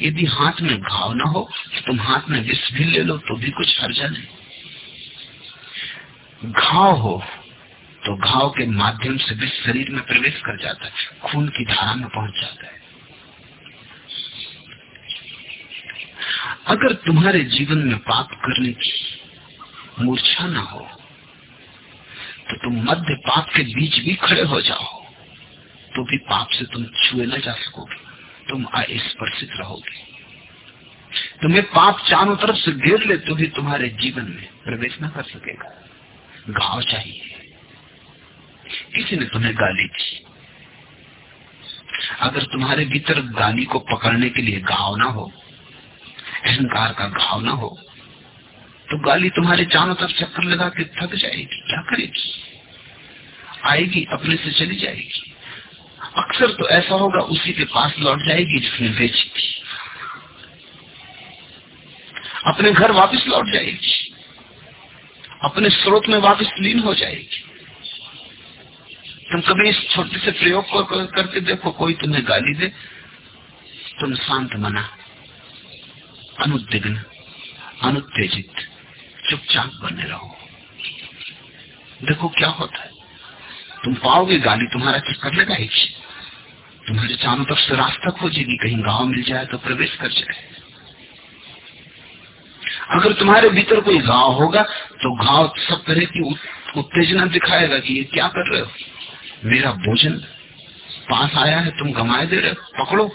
यदि हाथ में घाव ना हो तो तुम हाथ में विष भी ले लो तो भी कुछ हर्जा नहीं। घाव हो तो घाव के माध्यम से भी शरीर में प्रवेश कर जाता है, खून की धारा में पहुँच जाता है। अगर तुम्हारे जीवन में पाप करने की मूर्छा ना हो तो तुम मध्य पाप के बीच भी खड़े हो जाओ तो भी पाप से तुम छुए न जा सकोगे, तुम अस्पर्शित रहोगे। तुम्हें पाप चारों तरफ़ से घेर ले तो भी तुम्हारे जीवन में प्रवेश न कर सकेगा। घाव चाहिए। किसी ने तुम्हें गाली दी। अगर तुम्हारे भीतर गाली को पकड़ने के लिए घाव ना हो, अहंकार का घाव ना हो तो गाली तुम्हारे चारों तरफ़ चक्कर लगा के थक जाएगी, क्या करेगी? आएगी, अपने से चली जाएगी। अक्सर तो ऐसा होगा, उसी के पास लौट जाएगी जिसने बेची थी। अपने घर वापस लौट जाएगी। अपने स्रोत में वापस लीन हो जाएगी। तुम कभी इस छोटे से प्रयोग को करके देखो, कोई तुम्हें गाली दे, तुम शांत मना, अनुद्विग्न, अनुत्तेजित, चुपचाप बने रहो। देखो क्या होता है। तुम पाओगे गाली तुम्हारा चक्कर लगाएगी तुम्हारे चारों तरफ़ से रास्ता खोजेगी, कहीं गाँव मिल जाए तो प्रवेश कर जाए। अगर तुम्हारे भीतर कोई गाँव होगा तो गाँव सब तरह की उत्तेजना दिखाएगा कि ये क्या कर रहे हो? मेरा भोजन पास आया है, तुम गंवाए दे रहे पकड़ो।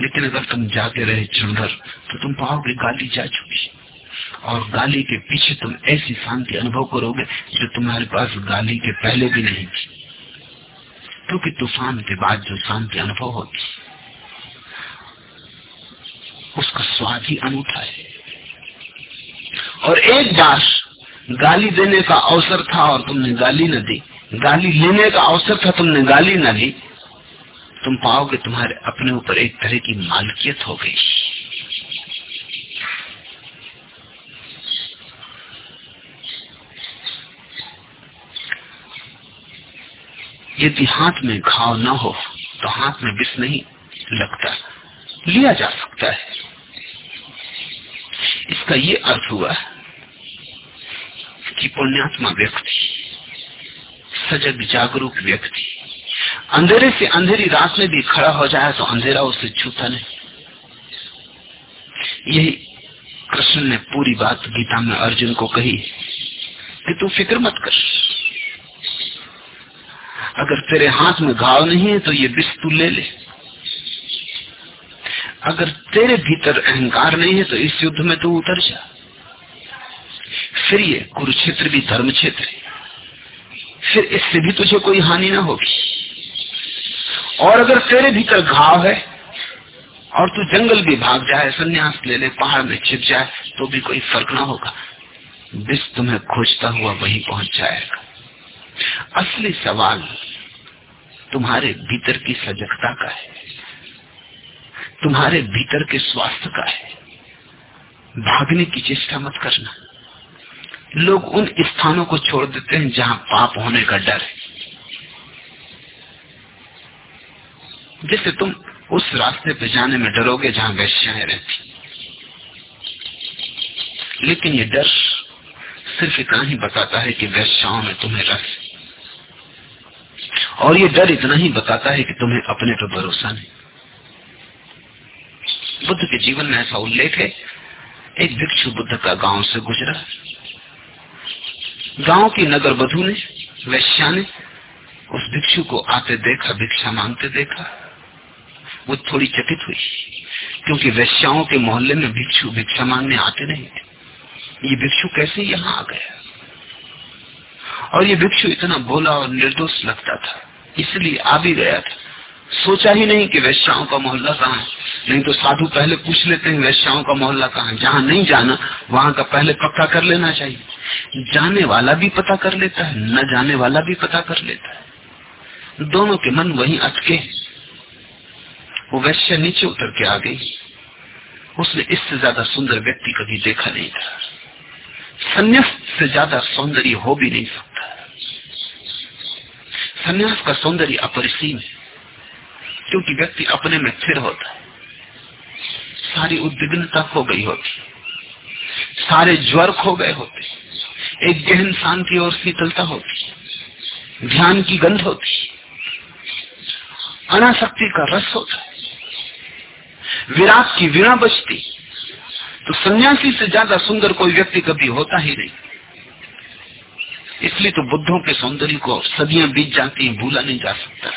लेकिन अगर तुम जाते रहे चुनर तो तुम पाओगे गाली जा चुकी और गाली के पीछे तुम ऐसी शांति अनुभव करोगे जो तुम्हारे पास गाली के पहले भी नहीं थी। क्योंकि तूफ़ान के बाद जो शांति अनुभव होती उसका स्वाद ही अनूठा है। और एक बार गाली देने का अवसर था और तुमने गाली न दी। गाली लेने का अवसर था, तुमने गाली न ली तुम पाओगे तुम्हारे अपने ऊपर एक तरह की मालकियत हो गई। यदि हाथ में घाव न हो तो हाथ में विष नहीं लगता, लिया जा सकता है। इसका ये अर्थ हुआ कि पुण्यात्मा व्यक्ति सजग, जागरूक व्यक्ति। अंधेरे से अंधेरी रात में भी खड़ा हो जाए तो अंधेरा उसे छूता नहीं। यही कृष्ण ने पूरी बात गीता में अर्जुन को कही कि तू फ़िक्र मत कर। अगर तेरे हाथ में घाव नहीं है तो ये विष तू ले ले। अगर तेरे भीतर अहंकार नहीं है तो इस युद्ध में तू उतर जा। फिर ये कुरुक्षेत्र भी धर्म क्षेत्र है। फिर इससे भी तुझे कोई हानि ना होगी। और अगर तेरे भीतर घाव है, और तू जंगल भी भाग जाए, संन्यास ले ले, पहाड़ में छिप जाए तो भी कोई फ़र्क ना होगा। विष तुम्हें खोजता हुआ वहीं पहुँच जाएगा। असली सवाल तुम्हारे भीतर की सजगता का है, तुम्हारे भीतर के स्वास्थ्य का है। भागने की चेष्टा मत करना। लोग उन स्थानों को छोड़ देते हैं जहाँ पाप होने का डर है। जैसे तुम उस रास्ते पे जाने में डरोगे जहाँ वैश्याएँ रहती लेकिन ये डर सिर्फ़ इतना ही बताता है कि वैश्याओं में तुम्हें रस और ये डर इतना ही बताता है कि तुम्हें अपने पर भरोसा नहीं। बुद्ध के जीवन में ऐसा उल्लेख है, एक भिक्षु बुद्ध का गाँव से गुजरा। गाँव की नगर बधु ने, वैश्या ने उस भिक्षु को आते देखा, भिक्षा मांगते देखा। वो थोड़ी चकित हुई, क्योंकि वैश्याओं के मोहल्ले में भिक्षु भिक्षा मांगने आते नहीं थे। ये भिक्षु कैसे यहाँ आ गया? और ये भिक्षु इतना भोला और निर्दोष लगता था, इसलिए आ भी गया था। सोचा ही नहीं कि वैश्याओं का मोहल्ला कहाँ है। नहीं तो साधु पहले पूछ लेते हैं, वैश्याओं का मोहल्ला कहाँ जहाँ नहीं जाना, वहाँ का पहले पक्का कर लेना चाहिए। जाने वाला भी पता कर लेता है, न जाने वाला भी पता कर लेता है। दोनों के मन वही अटके वो वैश्य नीचे उतर के आ गई। उसने इससे ज़्यादा सुंदर व्यक्ति कभी देखा नहीं था। संन्यास से ज़्यादा सौंदर्य हो भी नहीं सकता। संन्यास का सौंदर्य अपरिसीम है। क्योंकि व्यक्ति अपने में स्थिर होता है। सारी उद्विग्नता खो गई होती। सारे ज्वर खो गए होते। एक गहन शांति और शीतलता होती। ध्यान की गंध होती। अनाशक्ति का रस होता। विराट की वीणा बचती तो सन्यासी से ज़्यादा सुंदर कोई व्यक्ति कभी होता ही नहीं। इसलिए तो बुद्धों के सौंदर्य को सदियाँ बीत जाती भूला नहीं जा सकता।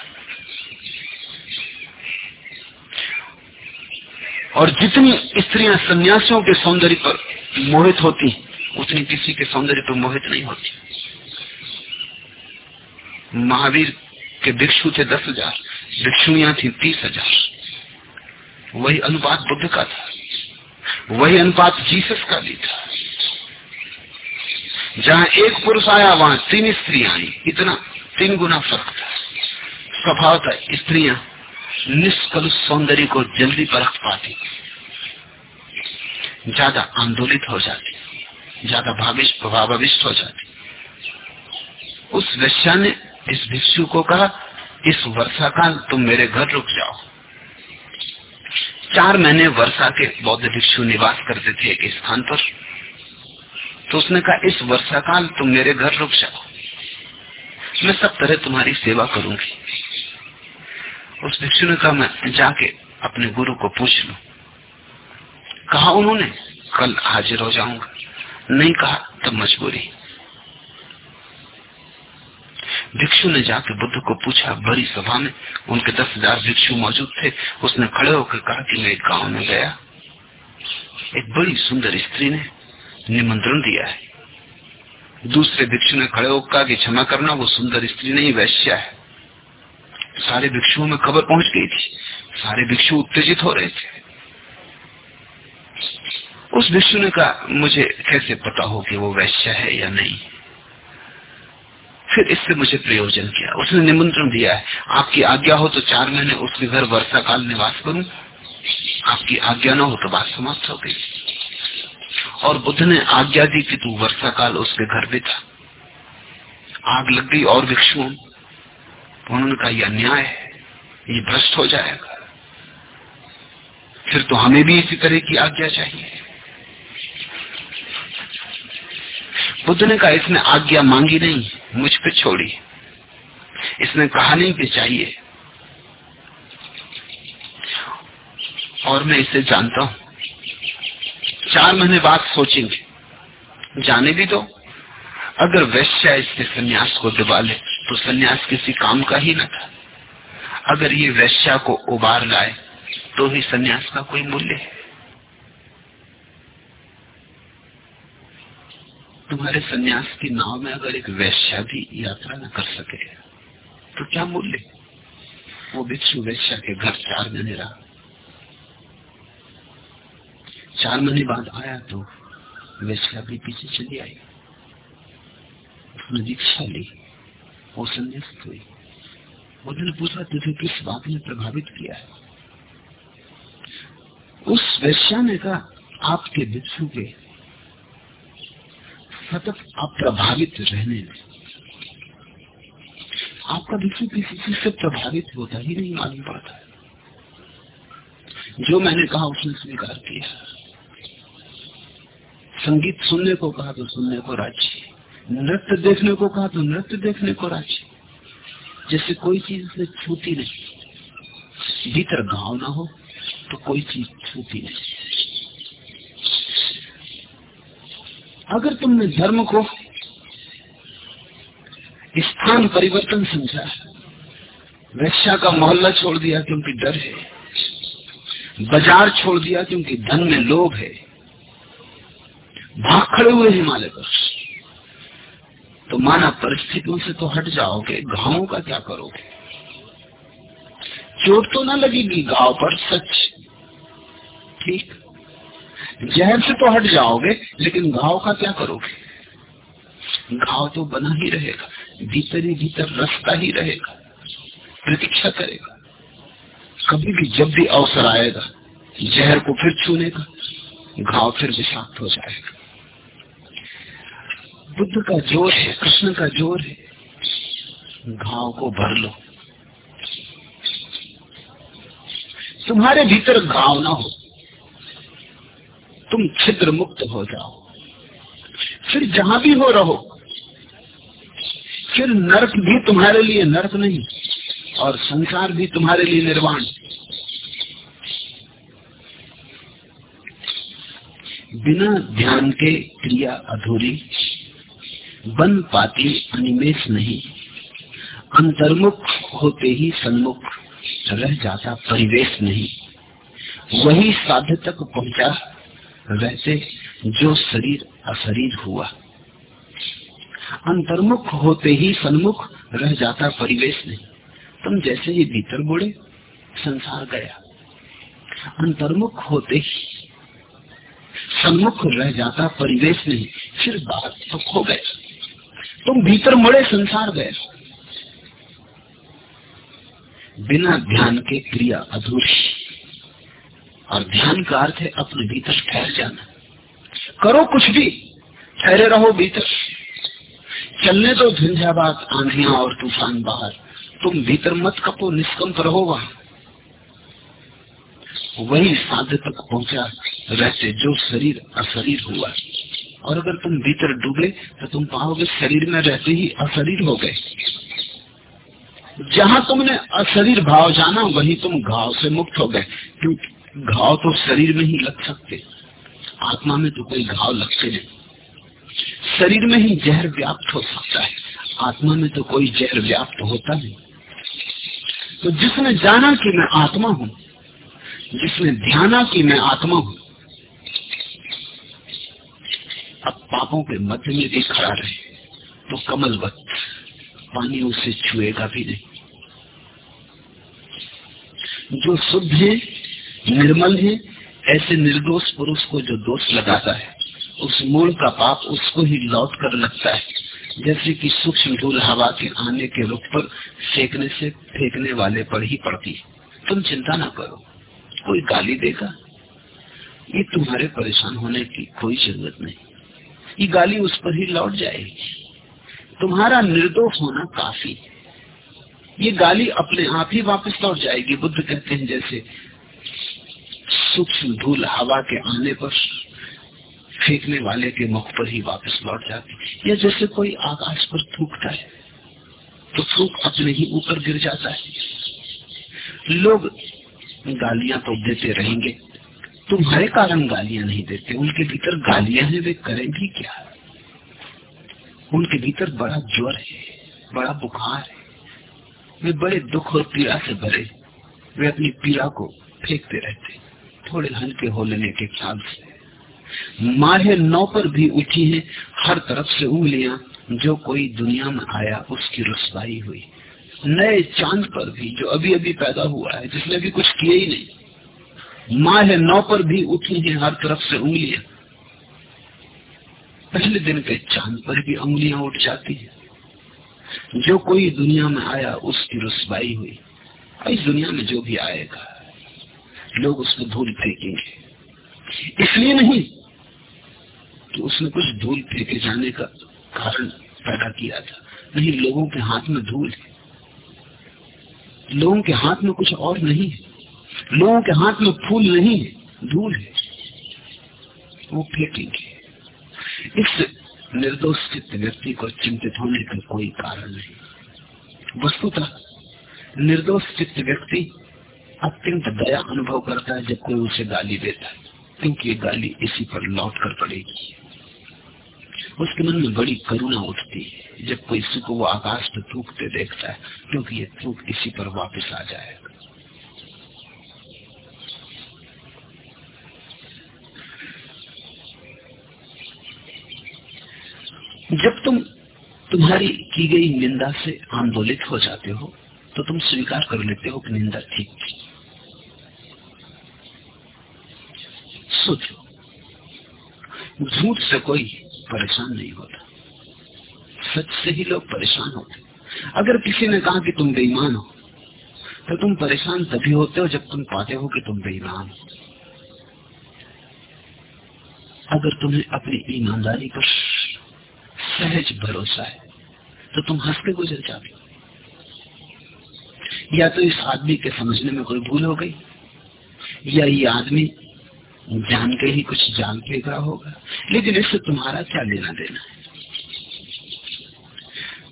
और जितनी स्त्रियाँ सन्यासियों के सौंदर्य पर मोहित होती उतनी किसी के सौंदर्य पर मोहित नहीं होती। महावीर के भिक्षु थे दस हज़ार, भिक्षुणियाँ थी तीस हज़ार। वही अनुपात बुद्ध का था, वही अनुपात जीसस का भी था। जहाँ एक पुरुष आया, वहाँ तीन स्त्रियाँ आई। इतना तीन गुना फ़र्क था। स्वभाव था, स्त्रियाँ निष्कल सौंदर्य को जल्दी परख पाती। ज़्यादा आंदोलित हो जाती। ज़्यादा भाविष्ट प्रभाविष्ट हो जाती। उस वैश्या ने इस भिक्षु को कहा, इस वर्षा काल तुम मेरे घर रुक जाओ। चार महीने वर्षा के बौद्ध भिक्षु निवास करते थे एक स्थान पर। तो उसने कहा, इस वर्षा काल तुम मेरे घर रुक जाओ। मैं सब तरह तुम्हारी सेवा करूँगी। उस भिक्षु ने कहा, मैं जाके अपने गुरु को पूछ लू। कहा उन्होंने, कल हाजिर हो जाऊँगा। नहीं कहा, तब मजबूरी। भिक्षु ने जाके बुद्ध को पूछा, बड़ी सभा में उनके दस हज़ार भिक्षु मौजूद थे। उसने खड़े होकर कहा कि मैं एक गाँव में गया। एक बड़ी सुंदर स्त्री ने निमंत्रण दिया है। दूसरे भिक्षु ने खड़े होकर कहा कि क्षमा करना, वो सुंदर स्त्री नहीं, वैश्या है। सारे भिक्षुओं में खबर पहुँच गई थी। सारे भिक्षु उत्तेजित हो रहे थे। उस भिक्षु ने कहा, मुझे कैसे पता हो कि वो वैश्य है या नहीं? फिर इससे मुझे प्रयोजन किया। उसने निमंत्रण दिया है, आपकी आज्ञा हो तो चार महीने उसके घर वर्षा काल निवास करूँ। आपकी आज्ञा न हो तो बात समाप्त हो गई। और बुद्ध ने आज्ञा दी कि तू वर्षा काल उसके घर था। आग लग गई और भिक्षुओं उन्होंने कहा यह अन्याय है, ये भ्रष्ट हो जाएगा। फिर तो हमें भी इसी तरह की आज्ञा चाहिए। बुद्ध ने कहा, इसने आज्ञा मांगी नहीं, मुझ पे छोड़ी। इसने कहा नहीं कि चाहिए। और मैं इसे जानता हूँ। चार महीने बाद सोचेंगे। जाने भी दो। अगर वैश्या इसके सन्यास को दबा ले तो सन्यास किसी काम का ही न था। अगर ये वैश्या को उबार लाए तो ही सन्यास का कोई मूल्य है। तुम्हारे सन्यास की नाव में अगर एक वैश्या भी यात्रा न कर सके तो क्या मूल्य वो भिक्षु वैश्या के घर चार महीने रहा। चार महीने बाद आया तो वैश्या भी पीछे चली आई। उसने दीक्षा ली। वो संन्यास्त हुई उन्होंने पूछा, तुझे किस बात ने प्रभावित किया है? उस वैश्या ने कहा, आपके भिक्षु के सतत अप्रभावित रहने में। आपका भिक्षु किसी चीज़ से प्रभावित होता ही नहीं, मालूम पड़ता है। जो मैंने कहा, उसने स्वीकार किया। संगीत सुनने को कहा तो सुनने को राज़ी नृत्य देखने को कहा तो नृत्य देखने को राज़ी। जैसे कोई चीज़ से छूती नहीं। भीतर घाव ना हो तो कोई चीज़ छूती नहीं। अगर तुमने धर्म को स्थान परिवर्तन समझा वैश्या का मोहल्ला छोड़ दिया क्योंकि डर है, बाज़ार छोड़ दिया क्योंकि धन में लोभ है, भाग खड़े हुए हिमालय पर तो माना परिस्थितियों से तो हट जाओगे घावों का क्या करोगे? चोट तो ना लगेगी, गाँव पर सच। ठीक? जहर से तो हट जाओगे, लेकिन घाव का क्या करोगे? घाव तो बना ही रहेगा, भीतर ही भीतर रसता ही रहेगा, प्रतीक्षा करेगा। कभी भी, जब भी अवसर आएगा, जहर को फिर छूने का घाव फिर विषाक्त हो जाएगा। बुद्ध का ज़ोर है, कृष्ण का ज़ोर है। घाव को भर लो। तुम्हारे भीतर घाव ना हो। तुम छिद्र मुक्त हो जाओ। फिर जहाँ भी हो रहो, फिर नरक भी तुम्हारे लिए नरक नहीं, और संसार भी तुम्हारे लिए निर्वाण। बिना ध्यान के क्रिया अधूरी। बन पाती अनिमेश नहीं। अंतर्मुख होते ही सन्मुख रह जाता परिवेश नहीं। वही साध्य तक पहुँचा रहते जो शरीर अशरीर हुआ। अंतर्मुख होते ही सन्मुख रह जाता परिवेश नहीं। तुम जैसे ही भीतर बुड़े संसार गया। अंतर्मुख होते ही सन्मुख रह जाता परिवेश नहीं, फिर बात तो खो गए तुम भीतर मुड़े संसार गए बिना ध्यान के क्रिया अधूरी। और ध्यान का अर्थ है अपने भीतर ठहर जाना। करो कुछ भी, ठहरे रहो भीतर। चलने दो झंझावात आंधिया और तूफ़ान बाहर। तुम भीतर मत कपो, निष्कंप रहो वहाँ। वही साध्य तक पहुँचा, रहते जो शरीर अशरीर हुआ। और अगर तुम भीतर डूबे तो तुम पाओगे शरीर में रहते ही अशरीर हो गए। जहाँ तुमने अशरीर भाव जाना, वही तुम घाव से मुक्त हो गए। क्योंकि घाव तो शरीर में ही लग सकते। आत्मा में तो कोई घाव लगते नहीं। शरीर में ही जहर व्याप्त हो सकता है। आत्मा में तो कोई जहर व्याप्त होता नहीं। तो जिसने जाना कि मैं आत्मा हूँ, जिसने ध्याना कि मैं आत्मा हूँ अब पापों के मध्य में भी खड़ा रहे तो कमलवत पानी उसे छुएगा भी नहीं। जो शुद्ध है, निर्मल है, ऐसे निर्दोष पुरुष को जो दोष लगाता है, उस मूल का पाप उसको ही लौट कर लगता है। जैसे कि सूक्ष्म धूल हवा के आने के रुख पर फेंकने से फेंकने वाले पर ही पड़ती है। तुम चिंता ना करो, कोई गाली देगा। ये तुम्हारे परेशान होने की कोई ज़रूरत नहीं। ये गाली उस पर ही लौट जाएगी। तुम्हारा निर्दोष होना काफ़ी ये गाली अपने आप ही वापस लौट जाएगी, बुद्ध कहते हैं जैसे सूक्ष्म धूल हवा के आने पर फेंकने वाले के मुख पर ही वापस लौट जाती या जैसे कोई आकाश पर थूकता है तो थूक अपने ही ऊपर गिर जाता है। लोग गालियाँ तो देते रहेंगे तुम्हारे कारण गालियाँ नहीं देते, उनके भीतर गालियाँ हैं, वे करें भी क्या? उनके भीतर बड़ा ज्वर है, बड़ा बुखार है। वे बड़े दुख और पीड़ा से भरे, वे अपनी पीड़ा को फेंकते रहते, थोड़े हल्के हो लेने के ख्याल से। माहे नौ पर भी उठी है, हर तरफ़ से उंगलियाँ, जो कोई दुनिया में आया, उसकी रसवाई हुई। नए चाँद पर भी, जो अभी अभी पैदा हुआ है, जिसने अभी कुछ किया ही नहीं। माँ है नौ पर भी उठी है हर तरफ़ से उंगलियाँ। पहले दिन के चाँद पर भी उंगलियाँ उठ जाती है। जो कोई दुनिया में आया, उसकी रसवाई हुई। इस दुनिया में जो भी आएगा, लोग उसमें धूल फेंकेंगे। इसलिए नहीं कि उसने कुछ धूल फेंके जाने का कारण पैदा किया था। नहीं, लोगों के हाथ में धूल है। लोगों के हाथ में कुछ और नहीं है। लोगों के हाथ में फूल नहीं है, धूल है। वो फेंकेंगे इस निर्दोष चित्त व्यक्ति को चिंतित होने का कोई कारण नहीं। वस्तुतः निर्दोष चित्त व्यक्ति अत्यंत दया अनुभव करता है जब कोई उसे गाली देता है, क्योंकि ये गाली इसी पर लौट कर पड़ेगी। उसके मन में बड़ी करुणा उठती है। जब कोई इसी को वो आकाश में थूकते देखता है, क्योंकि ये थूक इसी पर वापस आ जाएगा। जब तुम तुम्हारी की गई निंदा से आंदोलित हो जाते हो तो तुम स्वीकार कर लेते हो कि निंदा ठीक थी। सोचो, झूठ से कोई परेशान नहीं होता। सच से ही लोग परेशान होते अगर किसी ने कहा कि तुम बेईमान हो तो तुम परेशान तभी होते हो जब तुम पाते हो कि तुम बेईमान हो। अगर तुम्हें अपनी ईमानदारी पर सहज भरोसा है। तो तुम हंस के गुजर हो या तो इस आदमी के समझने में कोई भूल हो गई, या ये आदमी जान के ही कुछ जान फेंका होगा। लेकिन इससे तुम्हारा क्या लेना देना है?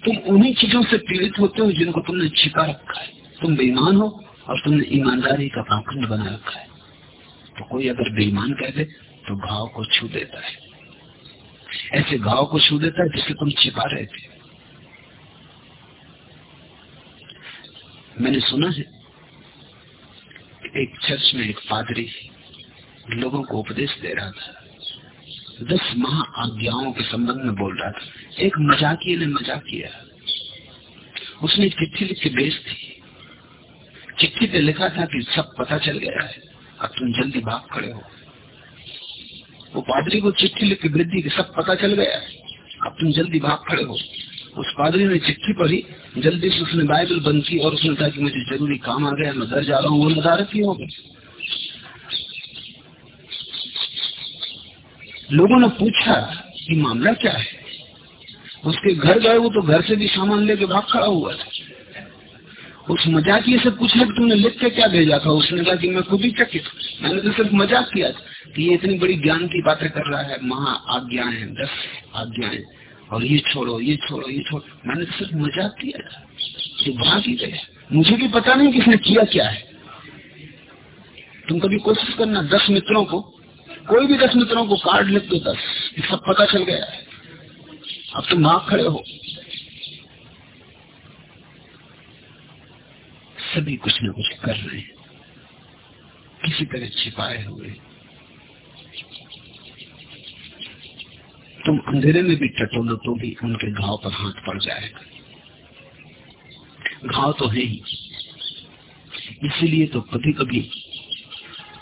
तुम उन्हीं चीज़ों से पीड़ित होते हो जिनको तुमने छिपा रखा है। तुम बेईमान हो और तुमने ईमानदारी का पाखंड बना रखा है। तो कोई अगर बेईमान कह दे तो घाव को छू देता है। ऐसे घाव को छू देता है जिसे तुम छिपा रहे थे। मैंने सुना है एक चर्च में एक पादरी लोगों को उपदेश दे रहा था। दस महा आज्ञाओं के संबंध में बोल रहा था। एक मजाकिए ने मज़ाक किया। उसने चिट्ठी लिख के भेज थी चिट्ठी पे लिखा था कि सब पता चल गया है। अब तुम जल्दी भाग खड़े हो। वो पादरी को चिट्ठी लिख के दी कि सब पता चल गया। अब तुम जल्दी भाग खड़े हो। उस पादरी ने चिट्ठी पढ़ी, जल्दी से उसने बाइबल बंद की और उसने कहा कि मुझे ज़रूरी काम आ गया, मैं घर जा रहा हूँ वो नदारत ही हो गई लोगों ने पूछा कि मामला क्या है? उसके घर गए वो तो घर से भी सामान लेके भाग खड़ा हुआ था। उस मजाकिए से पूछा कि तुमने लिख के क्या भेजा था? उसने कहा कि मैं खुद ही चकित मैंने तो सिर्फ़ मज़ाक किया था कि ये इतनी बड़ी ज्ञान की बातें कर रहा है। महा आज्ञाएँ दस आज्ञाएँ और ये छोड़ो ये छोड़ो ये छोड़ो। मैंने तो सिर्फ़ मज़ाक किया था। ये भाग ही गया। मुझे भी पता नहीं किसने किया क्या है। तुम कभी कोशिश करना दस मित्रों को। कोई भी दस मित्रों को कार्ड लिख दो दस। सब पता चल गया है। अब तुम भाग खड़े हो। सभी कुछ न कुछ कर रहे हैं। किसी तरह छिपाए हुए। तुम अंधेरे में भी टटोलो तो भी उनके घाव पर हाथ पड़ जाएगा। घाव तो है ही। इसीलिए तो कभी कभी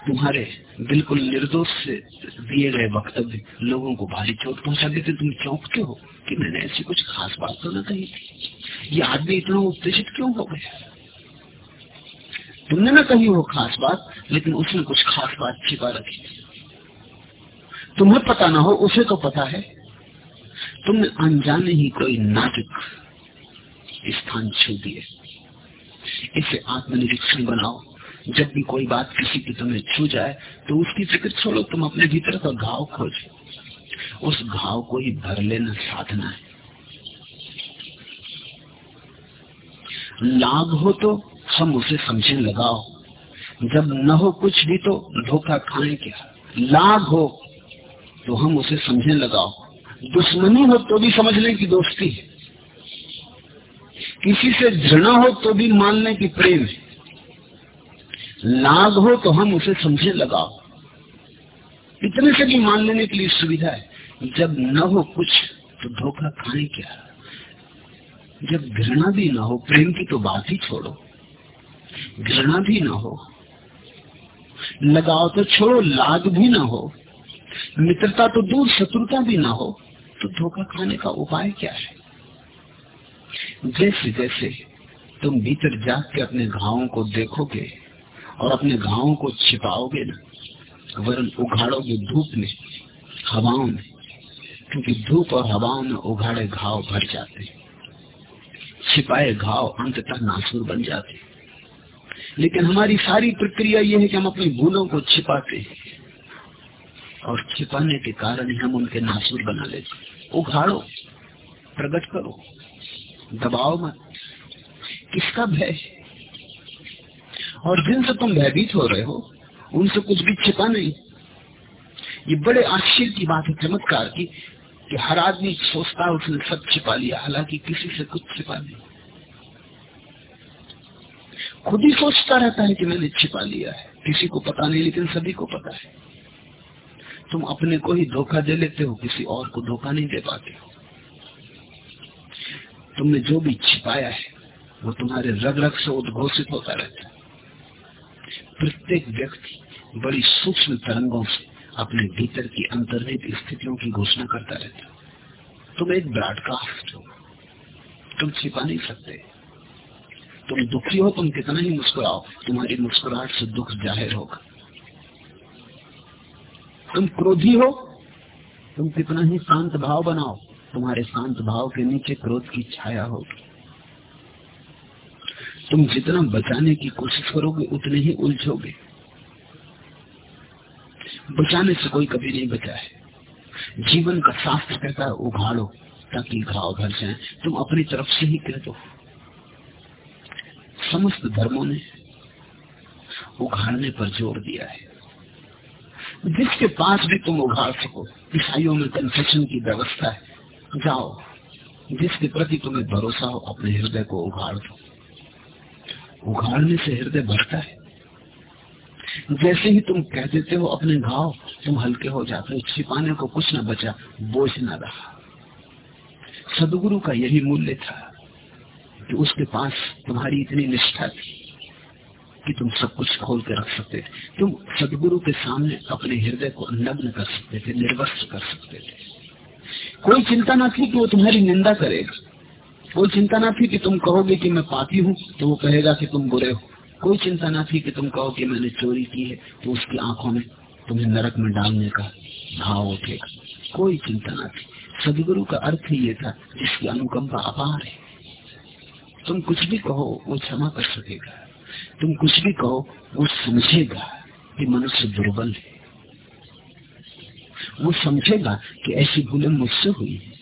तुम्हारे बिल्कुल निर्दोष से दिए गए वक्तव्य लोगों को भारी चोट पहुँचा देते। तुम चौंकते हो कि मैंने ऐसी कुछ खास बात तो न कही थी। ये आदमी इतना उत्तेजित क्यों हो गया? तुमने ना कही वो खास बात, लेकिन उसने कुछ खास बात छिपा रखी तुम्हें पता ना हो, उसे तो पता है, तुमने अनजाने ही कोई नाजुक स्थान छू दिए। इसे आत्मनिरीक्षण बनाओ। जब भी कोई बात किसी की तुम्हें छू जाए तो उसकी फ़िक्र छोड़ो, तुम अपने भीतर का घाव खोजो। उस घाव को ही भर लेना साधना है। लाभ हो तो हम उसे समझे लगाओ। जब न हो कुछ भी तो धोखा खाए क्या लाभ हो तो हम उसे समझने लगाओ। दुश्मनी हो तो भी समझ लें कि दोस्ती है। किसी से घृणा हो तो भी मान लें कि प्रेम है। लाभ हो तो हम उसे समझे लगाओ। इतने से भी मान लेने के लिए सुविधा है। जब न हो कुछ तो धोखा खाए क्या जब घृणा भी ना हो, प्रेम की तो बात ही छोड़ो। घृणा भी ना हो। लगाओ तो छोड़ो, लाग भी ना हो। मित्रता तो दूर, शत्रुता भी ना हो। तो धोखा खाने का उपाय क्या है? जैसे जैसे तुम भीतर जाग के अपने घावों को देखोगे और अपने घावों को छिपाओगे ना, वरन उघाड़ोगे धूप में, हवाओं में, क्योंकि धूप और हवाओं में उघाड़े घाव भर जाते छिपाए घाव अंततः नासुर बन जाते लेकिन हमारी सारी प्रक्रिया यह है कि हम अपनी भूलों को छिपाते हैं। और छिपाने के कारण हम उनके नासुर बना लेते उघाड़ो प्रकट करो, दबाओ मत। किसका भय और जिनसे तुम भयभीत हो रहे हो, उनसे कुछ भी छिपा नहीं। ये बड़े आश्चर्य की बात है, चमत्कार की, कि हर आदमी सोचता है, उसने सब छिपा लिया, हालाँकि किसी से कुछ छिपा नहीं। खुद ही सोचता रहता है कि मैंने छिपा लिया है। किसी को पता नहीं, लेकिन सभी को पता है। तुम अपने को ही धोखा दे लेते हो, किसी और को धोखा नहीं दे पाते हो। तुमने जो भी छिपाया है, वो तुम्हारे रग रग से उद्घोषित होता रहता है। प्रत्येक व्यक्ति बड़ी सूक्ष्म तरंगों से अपने भीतर की अंतर्निहित स्थितियों की घोषणा करता रहता तुम एक ब्रॉडकास्ट हो। तुम छिपा नहीं सकते। तुम दुखी हो, तुम कितना ही मुस्कुराओ, तुम्हारी मुस्कुराहट से दुख ज़ाहिर होगा। तुम क्रोधी हो, तुम कितना ही शांत भाव बनाओ, तुम्हारे शांत भाव के नीचे क्रोध की छाया होगी। तुम जितना बचाने की कोशिश करोगे, उतने ही उलझोगे। बचाने से कोई कभी नहीं बचा है जीवन का शास्त्र कहता है उघाड़ो ताकि घाव भर जाए। तुम अपनी तरफ़ से ही कह दो समस्त धर्मों ने उघाड़ने पर ज़ोर दिया है। जिसके पास भी तुम उघाड़ सको, ईसाइयों में कन्फेशन की व्यवस्था है, जाओ। जिसके प्रति तुम्हें भरोसा हो, अपने हृदय को उघाड़ दो। उघाड़ने से हृदय भरता है। जैसे ही तुम कह देते हो, अपने घाव, तुम हल्के हो जाते हो, छिपाने को कुछ न बचा, बोझ न रहा। सदगुरु का यही मूल्य था। कि उसके पास तुम्हारी इतनी निष्ठा थी कि तुम सब कुछ खोल के रख सकते थे। तुम सदगुरु के सामने अपने हृदय को नग्न कर सकते थे, निर्वस्त्र कर सकते थे। कोई चिंता ना थी कि वो तुम्हारी निंदा करेगा। कोई चिंता ना थी कि तुम कहोगे कि मैं पापी हूँ तो वो कहेगा कि तुम बुरे हो। कोई चिंता ना थी कि तुम कहो कि मैंने चोरी की है तो उसकी आँखों में तुम्हें नरक में डालने का भाव उठेगा। कोई चिंता ना थी। सदगुरु का अर्थ ही ये था जिसकी अनुकंपा अपार है। तुम कुछ भी कहो, वो क्षमा कर सकेगा। तुम कुछ भी कहो, वो समझेगा कि मनुष्य दुर्बल है। वो समझेगा कि ऐसी भूलें मुझसे हुई है।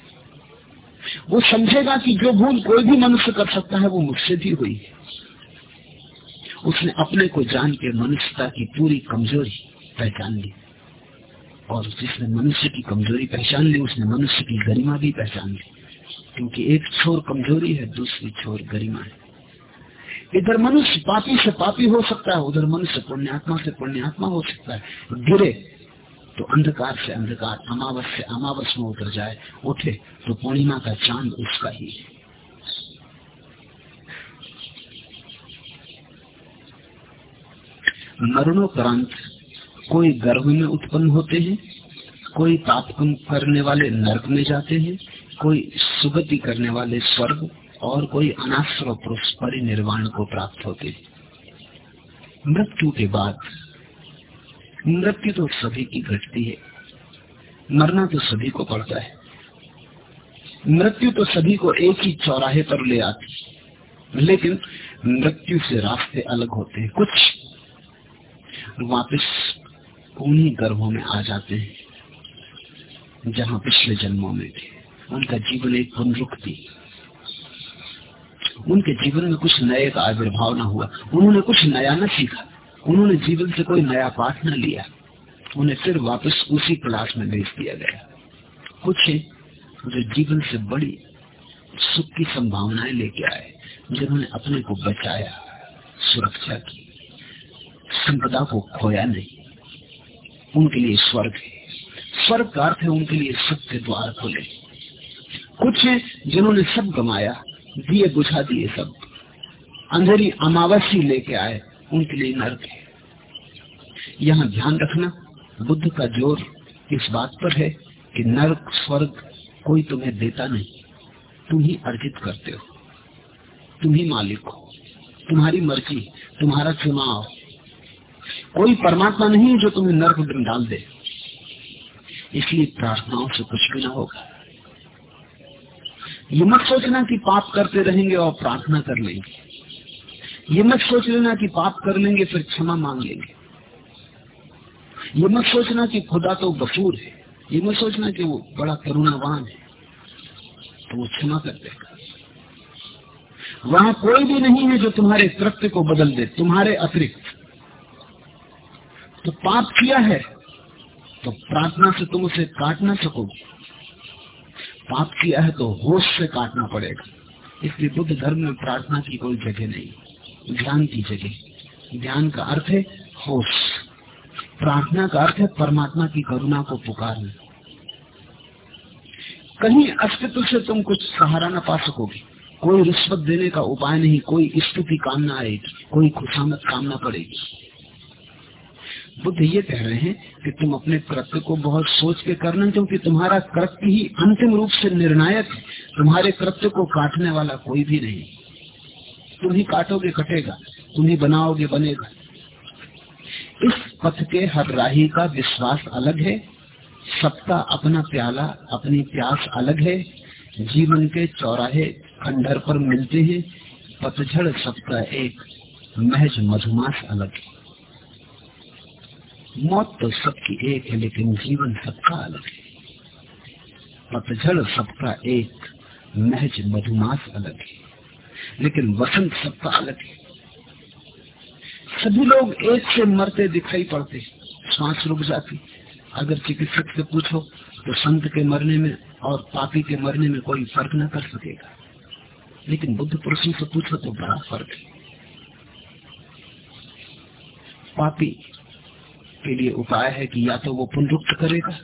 वो समझेगा कि जो भूल कोई भी मनुष्य कर सकता है, वो मुझसे भी हुई है। उसने अपने को जान के मनुष्यता की पूरी कमज़ोरी पहचान ली। और जिसने मनुष्य की कमज़ोरी पहचान ली, उसने मनुष्य की गरिमा भी पहचान ली। क्योंकि एक छोर कमज़ोरी है, दूसरी छोर गरिमा है। इधर मनुष्य पापी से पापी हो सकता है, उधर मनुष्य पुण्यात्मा से पुण्यात्मा हो सकता है। गिरे तो अंधकार से अंधकार, अमावस से अमावस में उतर जाए, उठे तो पूर्णिमा का चाँद उसका ही है। मरणोपरांत कोई गर्भ में उत्पन्न होते हैं, कोई पाप करने वाले नर्क में जाते हैं कोई सुगति करने वाले स्वर्ग और कोई अनाश्र पुरुष परिनिर्वाण को प्राप्त होते। मृत्यु के बाद, मृत्यु तो सभी की घटती है, मरना तो सभी को पड़ता है। मृत्यु तो सभी को एक ही चौराहे पर ले आती लेकिन मृत्यु से रास्ते अलग होते हैं। कुछ वापस उन्हीं गर्भों में आ जाते हैं, जहाँ पिछले जन्मों में थे। उनका जीवन एक पुनरुक्ति उनके जीवन में कुछ नए का आविर्भाव न हुआ। उन्होंने कुछ नया न सीखा। उन्होंने जीवन से कोई नया पाठ न लिया। उन्हें फिर वापस उसी क्लास में भेज दिया गया। कुछ है जो जीवन से बड़ी सुख की संभावनाएँ लेके आए, जिन्होंने अपने को बचाया, सुरक्षा की। संपदा को खोया नहीं। उनके लिए स्वर्ग है। स्वर्ग का अर्थ है उनके लिए सत्य द्वार खोले। कुछ है जिन्होंने सब गमाया दिए बुझा दिए सब। अंधेरी अमावस्या लेके आए, उनके लिए नर्क है। यहाँ ध्यान रखना, बुद्ध का ज़ोर इस बात पर है कि नर्क, स्वर्ग कोई तुम्हें देता नहीं। तुम ही अर्जित करते हो। तुम ही मालिक हो। तुम्हारी मर्ज़ी, तुम्हारा चुनाव। कोई परमात्मा नहीं जो तुम्हें नर्क डाल दे। इसलिए प्रार्थनाओं से कुछ भी ना होगा। ये मत सोचना कि पाप करते रहेंगे और प्रार्थना कर लेंगे। ये मत सोच लेना कि पाप कर लेंगे, फिर क्षमा मांग लेंगे। ये मत सोचना कि खुदा तो गफूर है। ये मत सोचना कि वो बड़ा करुणावान है। तो वो क्षमा कर देगा। वहाँ कोई भी नहीं है जो तुम्हारे कृत्य को बदल दे, तुम्हारे अतिरिक्त। तो पाप किया है तो प्रार्थना से तुम उसे काट ना सकोगे। पाप किया है तो होश से काटना पड़ेगा। इसलिए बुद्ध धर्म में प्रार्थना की कोई जगह नहीं। ध्यान की जगह। ध्यान का अर्थ है होश। प्रार्थना का अर्थ है परमात्मा की करुणा को पुकारना। कहीं अस्तित्व से तुम कुछ सहारा ना पा सकोगे। कोई रिश्वत देने का उपाय नहीं, कोई स्तुति काम ना आएगी, कोई खुशामत काम ना पड़ेगी। बुद्ध ये कह रहे हैं कि तुम अपने कृत्य को बहुत सोच के करना क्योंकि तुम्हारा कृत्य ही अंतिम रूप से निर्णायक है। तुम्हारे कृत्य को काटने वाला कोई भी नहीं। तुम ही काटोगे, कटेगा। तुम ही बनाओगे, बनेगा। इस पथ के हर राही का विश्वास अलग है। सबका अपना प्याला, अपनी प्यास अलग है। जीवन के चौराहे खंडर पर मिलते हैं। पतझड़ सबका एक, महज मधुमास अलग है। मौत तो सबकी एक है, लेकिन जीवन सबका अलग है। पतझड़ सबका एक, महज मधुमास अलग है। लेकिन वसंत सबका अलग है। सभी लोग एक से मरते दिखाई पड़ते सांस रुक जाती अगर चिकित्सक से पूछो तो संत के मरने में और पापी के मरने में कोई फ़र्क न कर सकेगा। लेकिन बुद्ध पुरुषों से पूछो तो बड़ा फ़र्क है। पापी के लिए उपाय है कि या तो वो पुनरुक्त करेगा,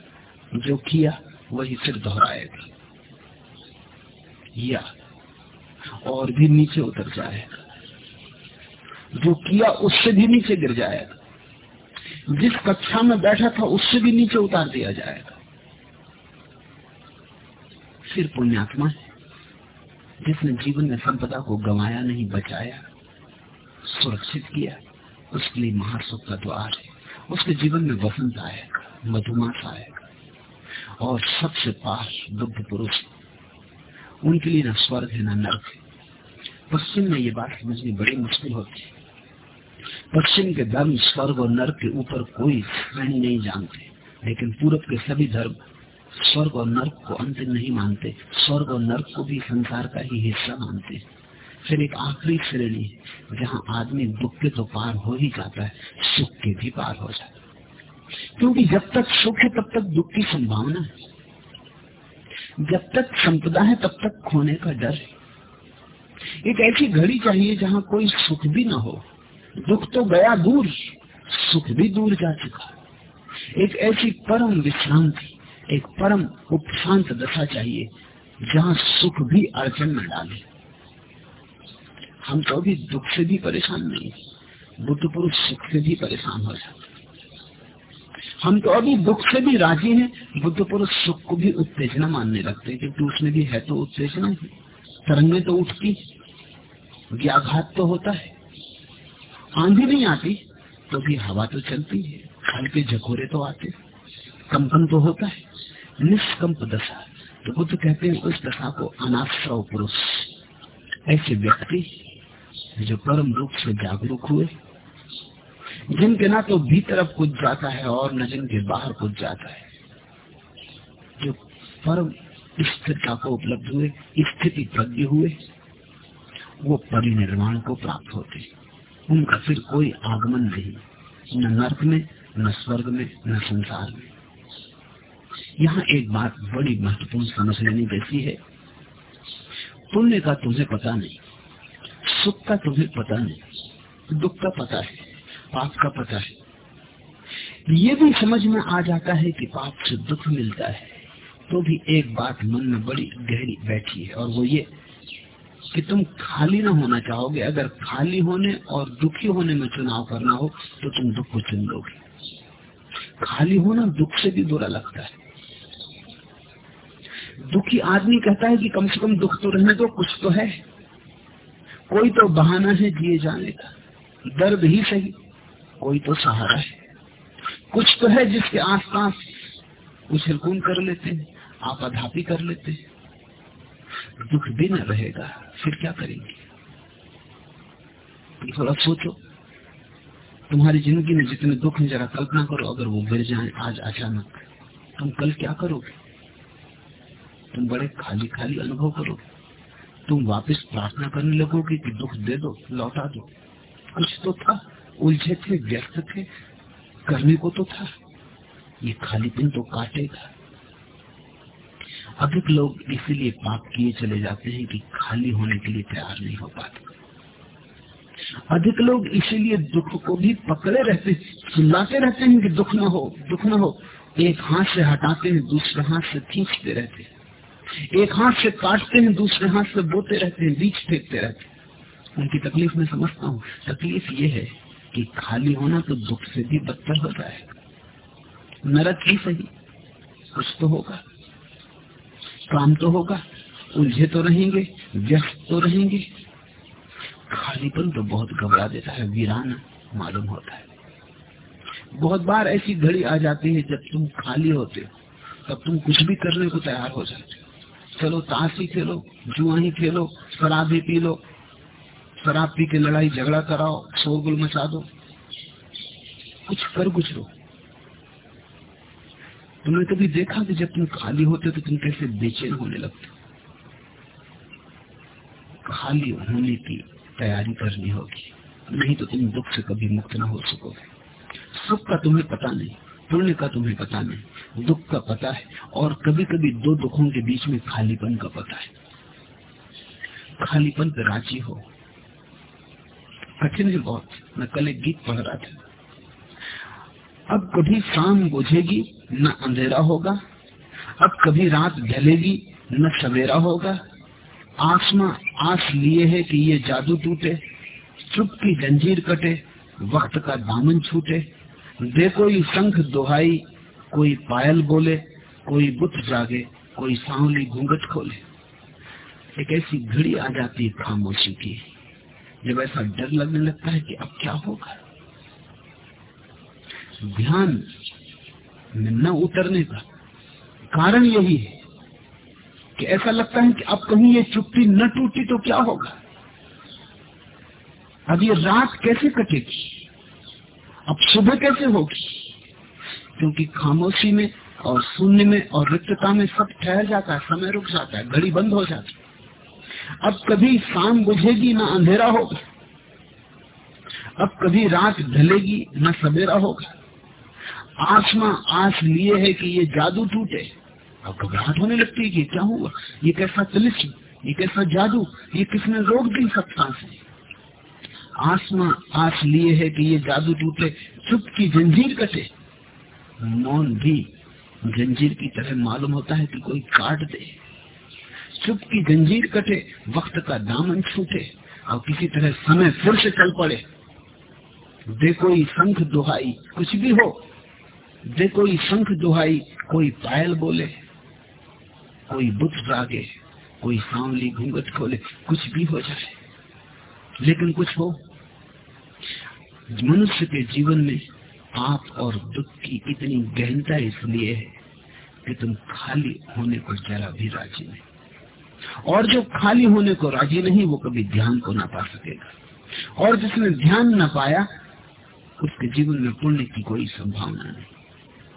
जो किया, वही फिर दोहराएगा। या, और भी नीचे उतर जाएगा। जो किया, उससे भी नीचे गिर जाएगा। जिस कक्षा में बैठा था, उससे भी नीचे उतार दिया जाएगा। फिर पुण्यात्मा है। जिसने जीवन में संपदा को गंवाया नहीं, बचाया, सुरक्षित किया, उसके लिए महासुख का द्वार है। उसके जीवन में वसंत आएगा मधुमास आएगा और सबसे पास बुद्ध पुरुष। उनके लिए न स्वर्ग है, न नर्क है। पश्चिम में ये बात समझनी बड़ी मुश्किल होती है। पश्चिम के धर्म, स्वर्ग और नर्क के ऊपर कोई श्रेणी नहीं जानते, लेकिन पूरब के सभी धर्म स्वर्ग और नर्क को अंतिम नहीं मानते। स्वर्ग और नर्क को भी संसार का ही हिस्सा मानते। फिर एक आखिरी श्रेणी है जहाँ आदमी दुख के तो पार हो ही जाता है, सुख के भी पार हो जाता है। क्योंकि जब तक सुख है, तब तक दुख की संभावना है। जब तक संपदा है, तब तक खोने का डर है। एक ऐसी घड़ी चाहिए, जहाँ कोई सुख भी ना हो। दुख तो गया दूर, सुख भी दूर जा चुका एक ऐसी परम विश्रांति, एक परम उपशांत दशा चाहिए, जहाँ सुख भी अड़चन में डाले। हम तो अभी दुख से भी परेशान नहीं बुद्ध पुरुष सुख से भी परेशान हो जाते हम तो अभी दुख से भी राज़ी हैं, बुद्ध पुरुष सुख को भी उत्तेजना मानने लगते हैं। क्योंकि उसमें भी है तो उत्तेजना ही। तरंगे तो उठती व्याघात तो होता है। आंधी नहीं आती तो भी हवा तो चलती है। हल्के झकोरे तो आते कंपन तो होता है। निष्कंप दशा। तो बुद्ध कहते हैं, उस दशा को अनाश्रव पुरुष। ऐसे व्यक्ति जो परम रूप से जागरूक हुए। जिनके ना तो भीतर अब कुछ जाता है और न जिनके बाहर कुछ जाता है। जो परम स्थिरता को उपलब्ध हुए, स्थिति प्रज्ञ हुए, वो परिनिर्माण को प्राप्त होते। उनका फिर कोई आगमन नहीं, न नर्क में, न स्वर्ग में, न संसार में। यहाँ एक बात बड़ी महत्वपूर्ण समझ लेनी जैसी है। पुण्य का तुझे पता नहीं सुख का तुम्हें पता नहीं, दुख का पता है, पाप का पता है। ये भी समझ में आ जाता है कि पाप से दुख मिलता है। तो भी एक बात मन में बड़ी गहरी बैठी है, और वो ये कि तुम खाली ना होना चाहोगे। अगर खाली होने और दुखी होने में चुनाव करना हो तो तुम दुख को चुन लोगे। खाली होना दुख से भी बुरा लगता है। दुखी आदमी कहता है कि कम से कम दुख तो रहने दो, कुछ तो है। कोई तो बहाना है जिए जाने का। दर्द ही सही, कोई तो सहारा है। कुछ तो है जिसके आसपास उछलकून कर लेते हैं आपाधापी कर लेते हैं। दुख भी न रहेगा, फिर क्या करेंगे? थोड़ा सोचो। तुम्हारी ज़िंदगी में जितने दुख हैं, जरा कल्पना करो, अगर वो गिर जाए आज अचानक, तुम कल क्या करोगे? तुम बड़े खाली खाली अनुभव करोगे। तुम वापस प्रार्थना करने लगोगे कि दुख दे दो, लौटा दो। कुछ तो था, उलझे थे व्यस्त थे, करने को तो था। ये खालीपन तो काटेगा अधिक लोग इसीलिए पाप किए चले जाते हैं कि खाली होने के लिए तैयार नहीं हो पाते। अधिक लोग इसीलिए दुख को भी पकड़े रहते, चिल्लाते रहते हैं कि दुख न हो, दुख न हो। एक हाथ से हटाते हैं, दूसरे हाथ से खींचते रहते हैं। एक हाथ से काटते हैं, दूसरे हाथ से बोते रहते हैं, बीच फेंकते रहते हैं। उनकी तकलीफ़ में समझता हूँ। तकलीफ़ ये है कि खाली होना तो दुख से भी बदतर हो जाएगा। नरक ही सही, कुछ तो होगा। काम तो होगा, उलझे तो रहेंगे, व्यस्त तो रहेंगे। खालीपन तो बहुत घबरा देता है, वीराना मालूम होता है। बहुत बार ऐसी घड़ी आ जाती है जब तुम खाली होते हो, तब तुम कुछ भी करने को तैयार हो जाते हो। चलो ताश ही खेलो जुआ ही खेलो, शराब ही पी लो, शराब पी के लड़ाई झगड़ा कराओ शोरगुल मचा दो। कुछ कर गुजरो तुमने कभी देखा कि जब तुम खाली होते तो तुम कैसे बेचैन होने लगते खाली होने की तैयारी करनी होगी। नहीं तो तुम दुख से कभी मुक्त ना हो सकोगे। सुख का तुम्हें पता नहीं। पुण्य का तुम्हें पता नहीं। दुख का पता है और कभी कभी दो दुखों के बीच में खालीपन का पता है। खालीपन पे राज़ी हो। कठिन है बहुत। मैं कल एक गीत पढ़ रहा था। अब कभी शाम बुझेगी, न अंधेरा होगा। अब कभी रात ढलेगी, न सवेरा होगा। आसमा आस लिए है कि ये जादू टूटे। चुप की जंजीर कटे, वक्त का दामन छूटे। दे कोई शंख दोहाई कोई पायल बोले, कोई बुत जागे, कोई सांवली घूंघट खोले। एक ऐसी घड़ी आ जाती है खामोशी की, जब ऐसा डर लगने लगता है कि अब क्या होगा। ध्यान में न उतरने का कारण यही है कि ऐसा लगता है कि अब कहीं ये चुप्पी न टूटी तो क्या होगा? अब ये रात कैसे कटेगी? अब सुबह कैसे होगी? क्योंकि खामोशी में और शून्य में और रिक्तता में सब ठहर जाता है, समय रुक जाता है, घड़ी बंद हो जाती अब कभी शाम बुझेगी, ना अंधेरा होगा। अब कभी रात ढलेगी, न सवेरा होगा। आसमां आस लिए है कि ये जादू टूटे। अब घबराहट होने लगती है कि क्या हुआ? ये कैसा तिलिस्म, ये कैसा जादू, ये किसने रोक दी सबसे आसमा आस लिए है कि ये जादू टूटे चुप की जंजीर कटे। मौन भी जंजीर की तरह मालूम होता है कि कोई काट दे। चुप की जंजीर कटे, वक्त का दामन छूटे और किसी तरह समय फिर से चल पड़े। दे कोई शंख दुहाई, कुछ भी हो दे कोई शंख दुहाई, कोई पायल बोले, कोई बुत रागे कोई सांवली घूंघट खोले, कुछ भी हो जाए। लेकिन कुछ हो, मनुष्य के जीवन में पाप और दुख की इतनी गहनता इसलिए है कि तुम खाली होने को जरा भी राज़ी नहीं। और जो खाली होने को राज़ी नहीं, वो कभी ध्यान को ना पा सकेगा। और जिसने ध्यान न पाया, उसके जीवन में पुण्य की कोई संभावना नहीं।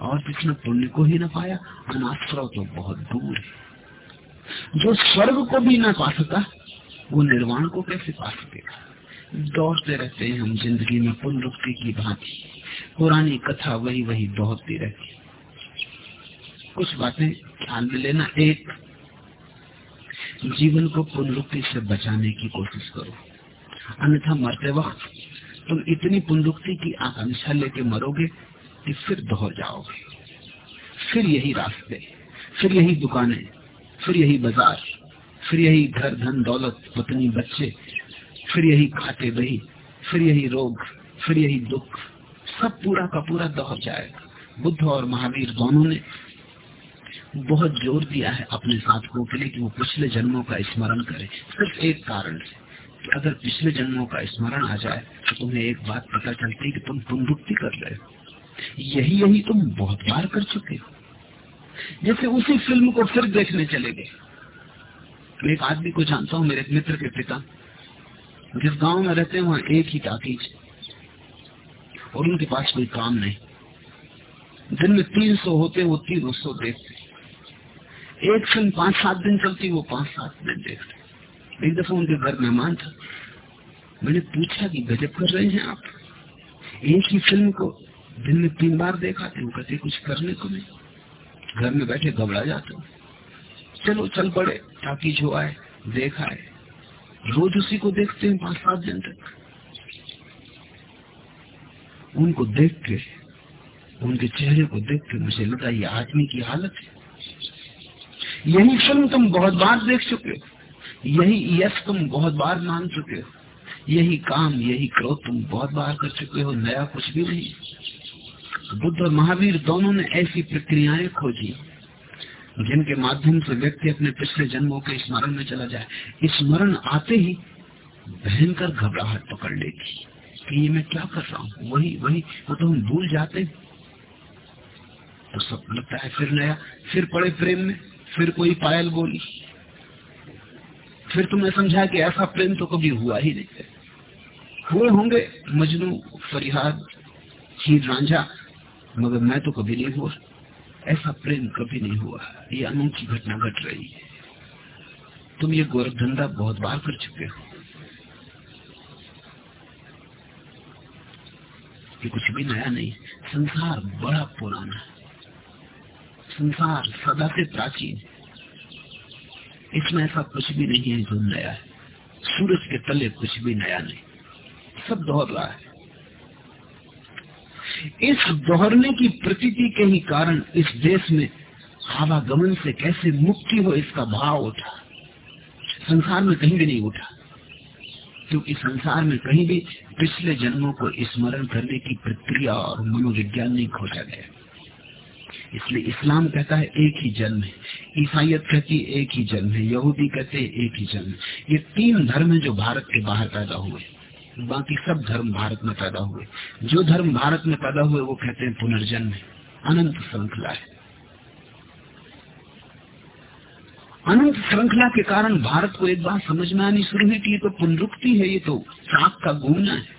और जिसने पुण्य को ही न पाया, अनाश्रव तो बहुत दूर है। जो स्वर्ग को भी ना पा सका, वो निर्वाण को कैसे पा सकेगा? दौड़ते रहते हैं हम ज़िंदगी में पुनरुक्ति की भांति। पुरानी कथा वही वही दोहरती रहती कुछ बातें ध्यान में लेना। एक, जीवन को पुनरुक्ति से बचाने की कोशिश करो। अन्यथा मरते वक्त तुम इतनी पुनरुक्ति की आकांक्षा लेके मरोगे कि फिर दोहर जाओगे। फिर यही रास्ते, फिर यही दुकानें, फिर यही बाज़ार, फिर यही घर, धन, दौलत, पत्नी, बच्चे, फिर यही खाते दही, फिर यही रोग, फिर यही दुख। सब पूरा का पूरा दोहर जाएगा। बुद्ध और महावीर दोनों ने बहुत ज़ोर दिया है अपने साधकों के लिए कि वो पिछले जन्मों का स्मरण करें। सिर्फ़ एक कारण से कि अगर पिछले जन्मों का स्मरण आ जाए तो तुम्हें एक बात पता चलती है कि तुम पुनरुक्ति कर रहे हो। यही यही तुम बहुत बार कर चुके हो। जैसे उसी फ़िल्म को फिर देखने चले गए। मैं एक आदमी को जानता हूँ, मेरे मित्र के पिता। जिस गाँव में रहते हैं, वहाँ एक ही टाकीज और उनके पास कोई काम नहीं। दिन में तीन सौ होते, वो तीन सौ देखते। एक फ़िल्म पाँच सात दिन चलती, वो पाँच सात दिन देखते। एक दफ़ा उनके घर मेहमान था। मैंने पूछा कि गजब कर रहे हैं आप? एक ही फ़िल्म को दिन में तीन बार देखा थे वो कहते, कुछ करने को नहीं। घर में बैठे घबरा जाते चलो, चल पड़े, ताकि जो आए, देखा है रोज उसी को देखते हैं पाँच सात दिन तक। उनको देख के, उनके चेहरे को देख के मुझे लगा ये आदमी की हालत है। यही फ़िल्म तुम बहुत बार देख चुके हो, यही यश तुम बहुत बार मान चुके हो, यही काम, यही क्रोध तुम बहुत बार कर चुके हो, नया कुछ भी नहीं। बुद्ध और महावीर दोनों ने ऐसी प्रक्रियाएँ खोजी, जिनके माध्यम से व्यक्ति अपने पिछले जन्मों के स्मरण में चला जाए। स्मरण आते ही भयंकर घबराहट पकड़ लेगी कि ये मैं क्या कर रहा हूँ? वही वही, वो तो हम भूल जाते हैं। तो सब लगता है फिर नया, फिर पड़े प्रेम में, फिर कोई पायल बोली। फिर तुमने समझा कि ऐसा प्रेम तो कभी हुआ ही नहीं हुए होंगे, मजनू, फरियाद हीर रांझा, मगर मैं तो कभी नहीं हुआ। ऐसा प्रेम कभी नहीं हुआ। ये अनूठी घटना घट रही है। तुम ये गोरख धंधा बहुत बार कर चुके हो। ये कुछ भी नया नहीं। संसार बड़ा पुराना है। संसार सदा से प्राचीन। इसमें ऐसा कुछ भी नहीं है जो नया है। सूरज के तले कुछ भी नया नहीं। सब दोहर रहा है। इस दोहरने की प्रतीति के ही कारण इस देश में आवागमन से कैसे मुक्ति हो, इसका भाव उठा। संसार में कहीं भी नहीं उठा। क्योंकि संसार में कहीं भी पिछले जन्मों को स्मरण करने की प्रक्रिया और मनोविज्ञान नहीं खोजा गया इसलिए इस्लाम कहता है, एक ही जन्म है। ईसाइत कहती है, एक ही जन्म है। यहूदी कहते हैं, एक ही जन्म ये तीन धर्म है जो भारत के बाहर पैदा हुए बाकी सब धर्म भारत में पैदा हुए जो धर्म भारत में पैदा हुए वो कहते हैं पुनर्जन्म है। अनंत श्रृंखला है। अनंत श्रृंखला के कारण भारत को एक बार समझ में आनी शुरू हुई कि ये तो पुनरुक्ति है, ये तो चाक का घूमना है।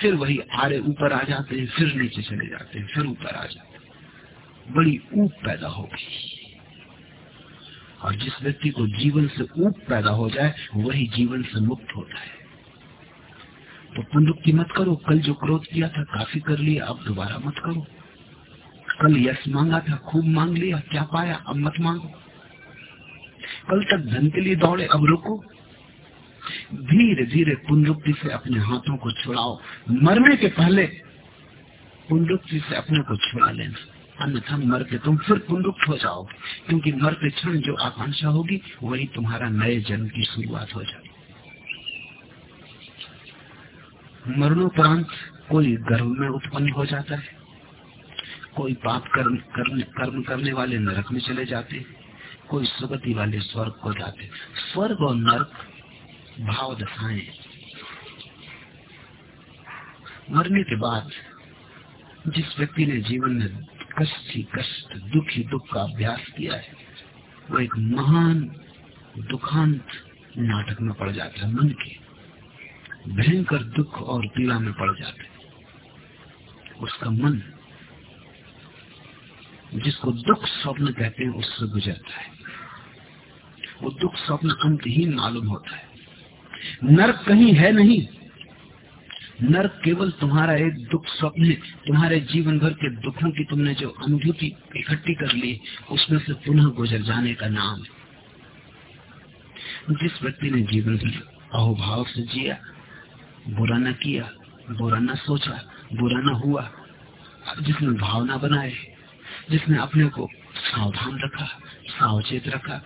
फिर वही आरे ऊपर आ जाते हैं, फिर नीचे चले जाते हैं, फिर ऊपर आ जाते हैं। बड़ी ऊप पैदा होगी और जिस व्यक्ति को जीवन से ऊप पैदा हो जाए, वही जीवन से मुक्त होता है। तो पुनरुक्ति मत करो, कल जो क्रोध किया था, काफ़ी कर लिया, अब दोबारा मत करो। कल यश मांगा था, खूब मांग लिया, क्या पाया? अब मत मांगो। कल तक धन के लिए दौड़े, अब रुको। धीरे धीरे पुनरुक्ति से अपने हाथों को छुड़ाओ। मरने के पहले पुनरुक्ति से अपने को छुड़ा लेना। अन्यथा मर के तुम फिर पुनरुक्त हो जाओ क्योंकि मरते क्षण जो आकांक्षा होगी, वही तुम्हारा नए जन्म की शुरुआत हो जाएगी। मरणोपरांत कोई गर्भ में उत्पन्न हो जाता है। कोई पाप कर्म करने कर्म करने वाले नरक में चले जाते, कोई सुगति वाले स्वर्ग को जाते। स्वर्ग और नरक भाव दशाएँ। मरने के बाद जिस व्यक्ति ने जीवन में कष्ट ही कष्ट, दुख ही दुख का अभ्यास किया है, वो एक महान, दुखांत नाटक में पड़ जाता है, मन के। भयंकर दुख और पीड़ा में पड़ जाते। उसका मन जिसको दुख स्वप्न कहते हैं, उससे गुजरता है। वो दुख स्वप्न अंतहीन मालूम होता है। नर्क कहीं है नहीं। नर्क केवल तुम्हारा एक दुख स्वप्न है। तुम्हारे जीवन भर के दुखों की तुमने जो अनुभूति इकट्ठी कर ली, उसमें से पुनः गुजर जाने का नाम है। जिस व्यक्ति ने जीवन भर अहोभाव से जिया, बुरा न किया, बुरा न सोचा, बुरा न हुआ जिसने भावना बनाए जिसने अपने को सावधान रखा, सावचेत रखा,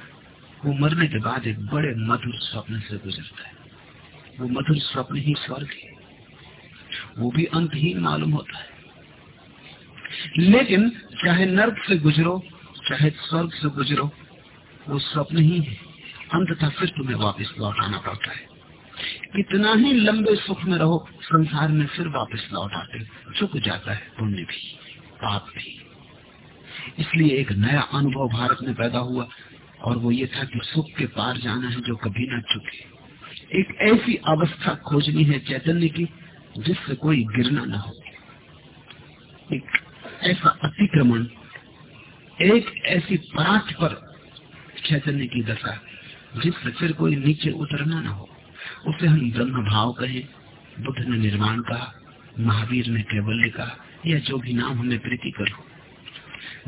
वो मरने के बाद एक बड़े मधुर स्वप्न से गुजरता है। वो मधुर स्वप्न ही स्वर्ग है। वो भी अंतहीन मालूम होता है। लेकिन चाहे नर्क से गुजरो, चाहे स्वर्ग से गुजरो, वो स्वप्न ही है। अंततः फिर तुम्हें वापस लौट आना पड़ता है। कितना ही लंबे सुख में रहो, संसार में फिर वापस लौट आते, चुक जाता है पुण्य भी, पाप भी। इसलिए एक नया अनुभव भारत में पैदा हुआ और वो ये था कि सुख के पार जाना है जो कभी ना चुके। एक ऐसी अवस्था खोजनी है चैतन्य की जिससे कोई गिरना ना हो। एक ऐसा अतिक्रमण, एक ऐसी पराठ पर चैतन्य की दशा जिससे फिर कोई नीचे उतरना ना हो। उसे हम ब्रह्म भाव कहें, बुद्ध ने निर्माण कहा, महावीर ने कैवल्य कहा, या जो भी नाम हमें प्रीति करो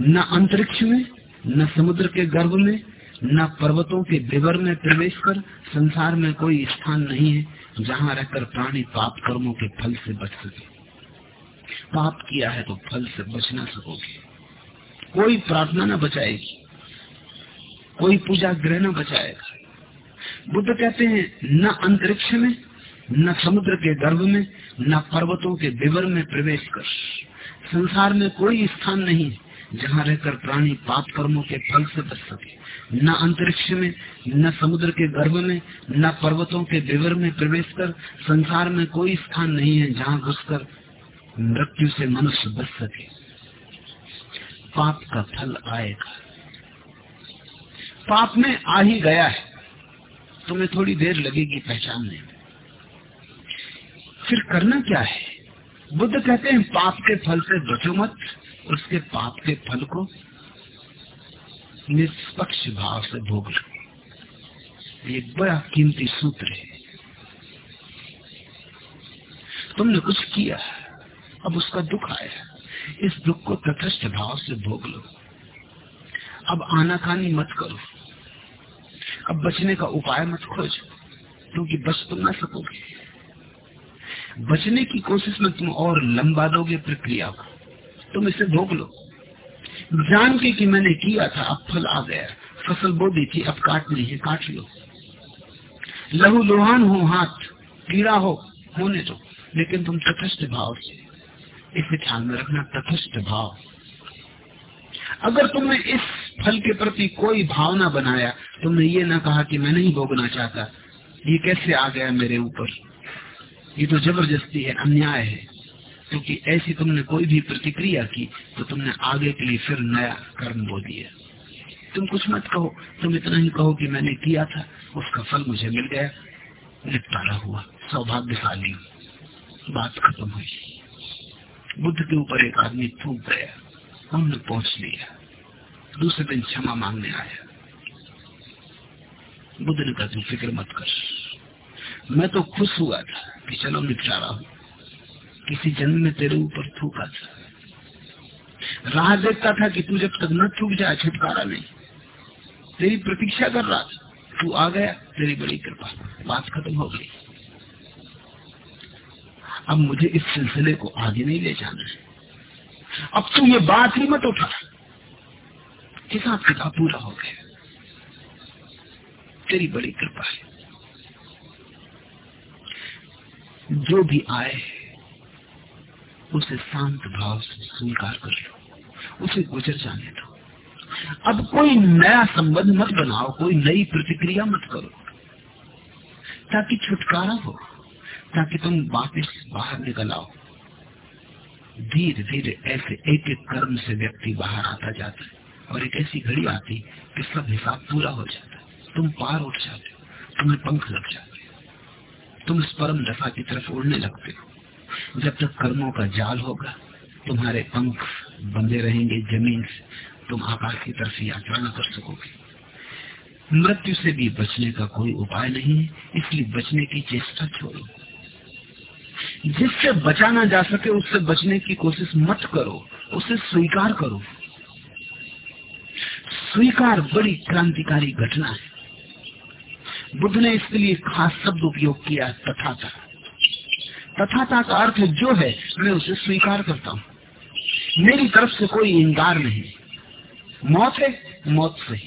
न अंतरिक्ष में, न समुद्र के गर्भ में, न पर्वतों के विवर में प्रवेश कर संसार में कोई स्थान नहीं है जहाँ रहकर प्राणी पाप कर्मों के फल से बच सके। पाप किया है तो फल से बच ना सकोगे। कोई प्रार्थना न बचाएगी। कोई पूजा ग्रह न बचाएगा। बुद्ध कहते हैं, न अंतरिक्ष में, न समुद्र के गर्भ में, न पर्वतों के विवर में प्रवेश कर। संसार में कोई स्थान नहीं जहाँ रहकर प्राणी पाप कर्मों के फल से बच सके। न अंतरिक्ष में, न समुद्र के गर्भ में, न पर्वतों के विवर में प्रवेश कर संसार में कोई स्थान नहीं है जहाँ घुसकर मृत्यु से मनुष्य बच सके। पाप का फल आएगा। पाप में आ ही गया है। तुम्हें थोड़ी देर लगेगी पहचानने में। फिर करना क्या है? बुद्ध कहते हैं, पाप के फल से बचो मत। उसके पाप के फल को निष्पक्ष भाव से भोग लो। ये बड़ा कीमती सूत्र है। तुमने कुछ किया अब उसका दुख आया इस दुख को तटस्थ भाव से भोग लो। अब आनाकानी मत करो। अब बचने का उपाय मत खोजो, क्योंकि बच तुम ना सकोगे। बचने की कोशिश में तुम और लंबा दोगे प्रक्रिया को। तुम इसे भोग लो। जान के कि मैंने किया था, अब फल आ गया। फ़सल बो दी थी, अब काटनी है, काट लो। लहू लोहान हो, हाथ कीड़ा हो, होने दो। लेकिन तुम तटस्थ भाव से, इसे ध्यान में रखना तटस्थ भाव। अगर तुमने इस फल के प्रति कोई भावना बनाया, तुमने ये ना कहा कि मैं नहीं भोगना चाहता। ये कैसे आ गया मेरे ऊपर? ये तो ज़बरदस्ती है, अन्याय है। क्योंकि ऐसी तुमने कोई भी प्रतिक्रिया की तो तुमने आगे के लिए फिर नया कर्म बो दिया। तुम कुछ मत कहो। तुम इतना ही कहो कि मैंने किया था, उसका फल मुझे मिल गया। निपटारा हुआ। सौभाग्यशाली बात खत्म हुई। बुद्ध के ऊपर एक आदमी थूक गया। हमने पहुँच लिया। दूसरे दिन क्षमा मांगने आया। बुद्ध ने कहा, तुम फ़िक्र मत कर। मैं तो खुश हुआ था कि चलो निपटारा हूँ। किसी जन्म में तेरे ऊपर थूका था। राह देखता था कि तू जब तक न थूक जाए, छुटकारा नहीं। तेरी प्रतीक्षा कर रहा था, तू आ गया, तेरी बड़ी कृपा। बात खत्म हो गई। अब मुझे इस सिलसिले को आगे नहीं ले जाना है। अब तू ये बात ही मत उठा हिसाब किताब पूरा हो गया। तेरी बड़ी कृपा है। जो भी आए उसे शांत भाव से स्वीकार कर लो। उसे गुजर जाने दो। अब कोई नया संबंध मत बनाओ, कोई नई प्रतिक्रिया मत करो। ताकि छुटकारा हो, ताकि तुम वापिस बाहर निकल आओ। धीरे धीरे ऐसे एक एक कर्म से व्यक्ति बाहर आता जाता है और एक ऐसी घड़ी आती कि सब हिसाब पूरा हो जाता है। तुम पार उठ जाते हो, तुम्हें पंख लग जाते हो, तुम इस परम दफ़ा की तरफ़ उड़ने लगते हो। जब तक कर्मों का जाल होगा, तुम्हारे पंख बंधे रहेंगे ज़मीन से। तुम आकाश की तरफ़ यात्रा न कर सकोगे। मृत्यु से भी बचने का कोई उपाय नहीं है, इसलिए बचने की चेष्टा छोड़ो। जिससे बचा ना जा सके, उससे बचने की कोशिश मत करो, उसे स्वीकार करो। स्वीकार बड़ी क्रांतिकारी घटना है। बुद्ध ने इसके लिए खास शब्द उपयोग किया तथा था तथा का अर्थ जो है, मैं उसे स्वीकार करता हूँ। मेरी तरफ़ से कोई इंकार नहीं। मौत है, मौत से।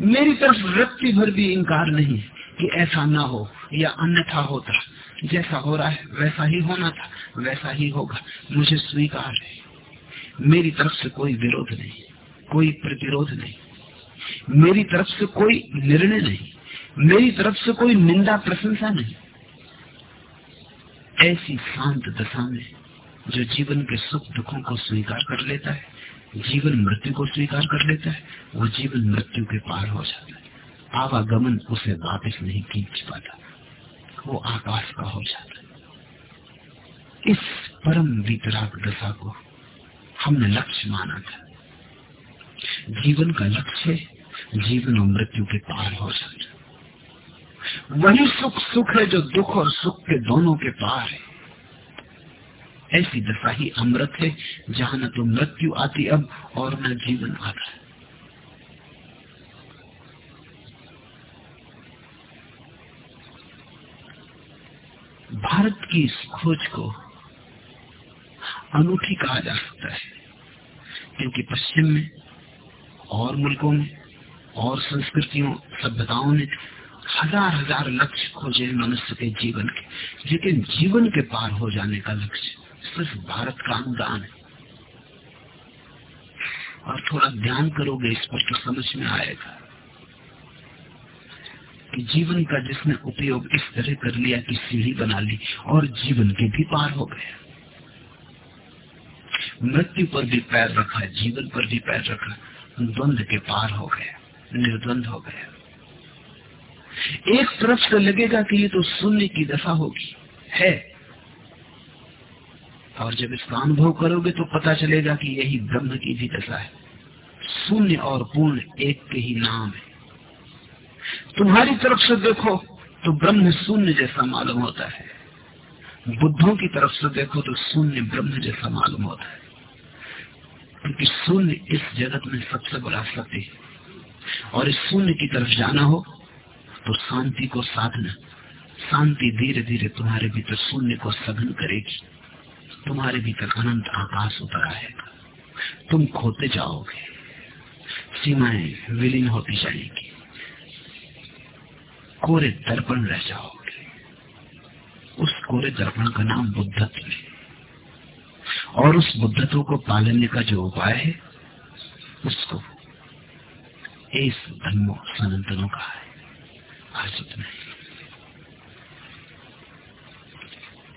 मेरी तरफ़ वृत्ति भर भी इंकार नहीं कि ऐसा ना हो या अन्यथा होता। जैसा हो रहा है, वैसा ही होना था, वैसा ही होगा। मुझे स्वीकार है। मेरी तरफ़ से कोई विरोध नहीं, कोई प्रतिरोध नहीं। मेरी तरफ़ से कोई निर्णय नहीं। मेरी तरफ़ से कोई निंदा प्रशंसा नहीं। ऐसी शांत दशा में जो जीवन के सुख दुखों को स्वीकार कर लेता है, जीवन मृत्यु को स्वीकार कर लेता है, वो जीवन मृत्यु के पार हो जाता है। आवागमन उसे वापस नहीं खींच पाता, वो आकाश का हो जाता है। इस परम वितराग दशा को हमने लक्ष्य माना था। जीवन का लक्ष्य जीवन और मृत्यु के पार हो जाता वही सुख सुख है जो दुख और सुख के दोनों के पार है। ऐसी दशा ही अमृत है, जहाँ न तो मृत्यु आती अब और न जीवन आता है। भारत की इस खोज को अनूठी कहा जा सकता है, क्योंकि पश्चिम में और मुल्कों में और संस्कृतियों, सभ्यताओं ने हज़ार हज़ार लक्ष्य खोजे मनुष्य के जीवन के, लेकिन जीवन के पार हो जाने का लक्ष्य सिर्फ़ भारत का अनुदान है। और थोड़ा ध्यान करोगे, इस पर तो समझ में आएगा कि जीवन का जिसने उपयोग इस तरह कर लिया कि सीढ़ी बना ली और जीवन के भी पार हो गया। मृत्यु पर भी पैर रखा, जीवन पर भी पैर रखा, द्वंद के पार हो गया, निर्द्वंद हो गया। एक तरफ़ से लगेगा कि ये तो शून्य की दशा होगी, है। और जब इसका अनुभव करोगे तो पता चलेगा कि यही ब्रह्म की भी दशा है। शून्य और पूर्ण एक के ही नाम है। तुम्हारी तरफ़ से देखो तो ब्रह्म शून्य जैसा मालूम होता है। बुद्धों की तरफ़ से देखो तो शून्य ब्रह्म जैसा मालूम होता है। क्योंकि शून्य इस जगत में सबसे बड़ा सत्य है। और इस शून्य की तरफ़ जाना हो तो शांति को साधना, शांति धीरे धीरे तुम्हारे भीतर शून्य को सघन करेगी। तुम्हारे भीतर अनंत आकाश उतर आएगा। तुम खोते जाओगे। सीमाएँ विलीन होती जाएँगी। कोरे दर्पण रह जाओगे। उस कोरे दर्पण का नाम बुद्धत्व है। और उस बुद्धत्व को पालने का जो उपाय है, उसको इस धर्मो सनातनों का है। आज इतना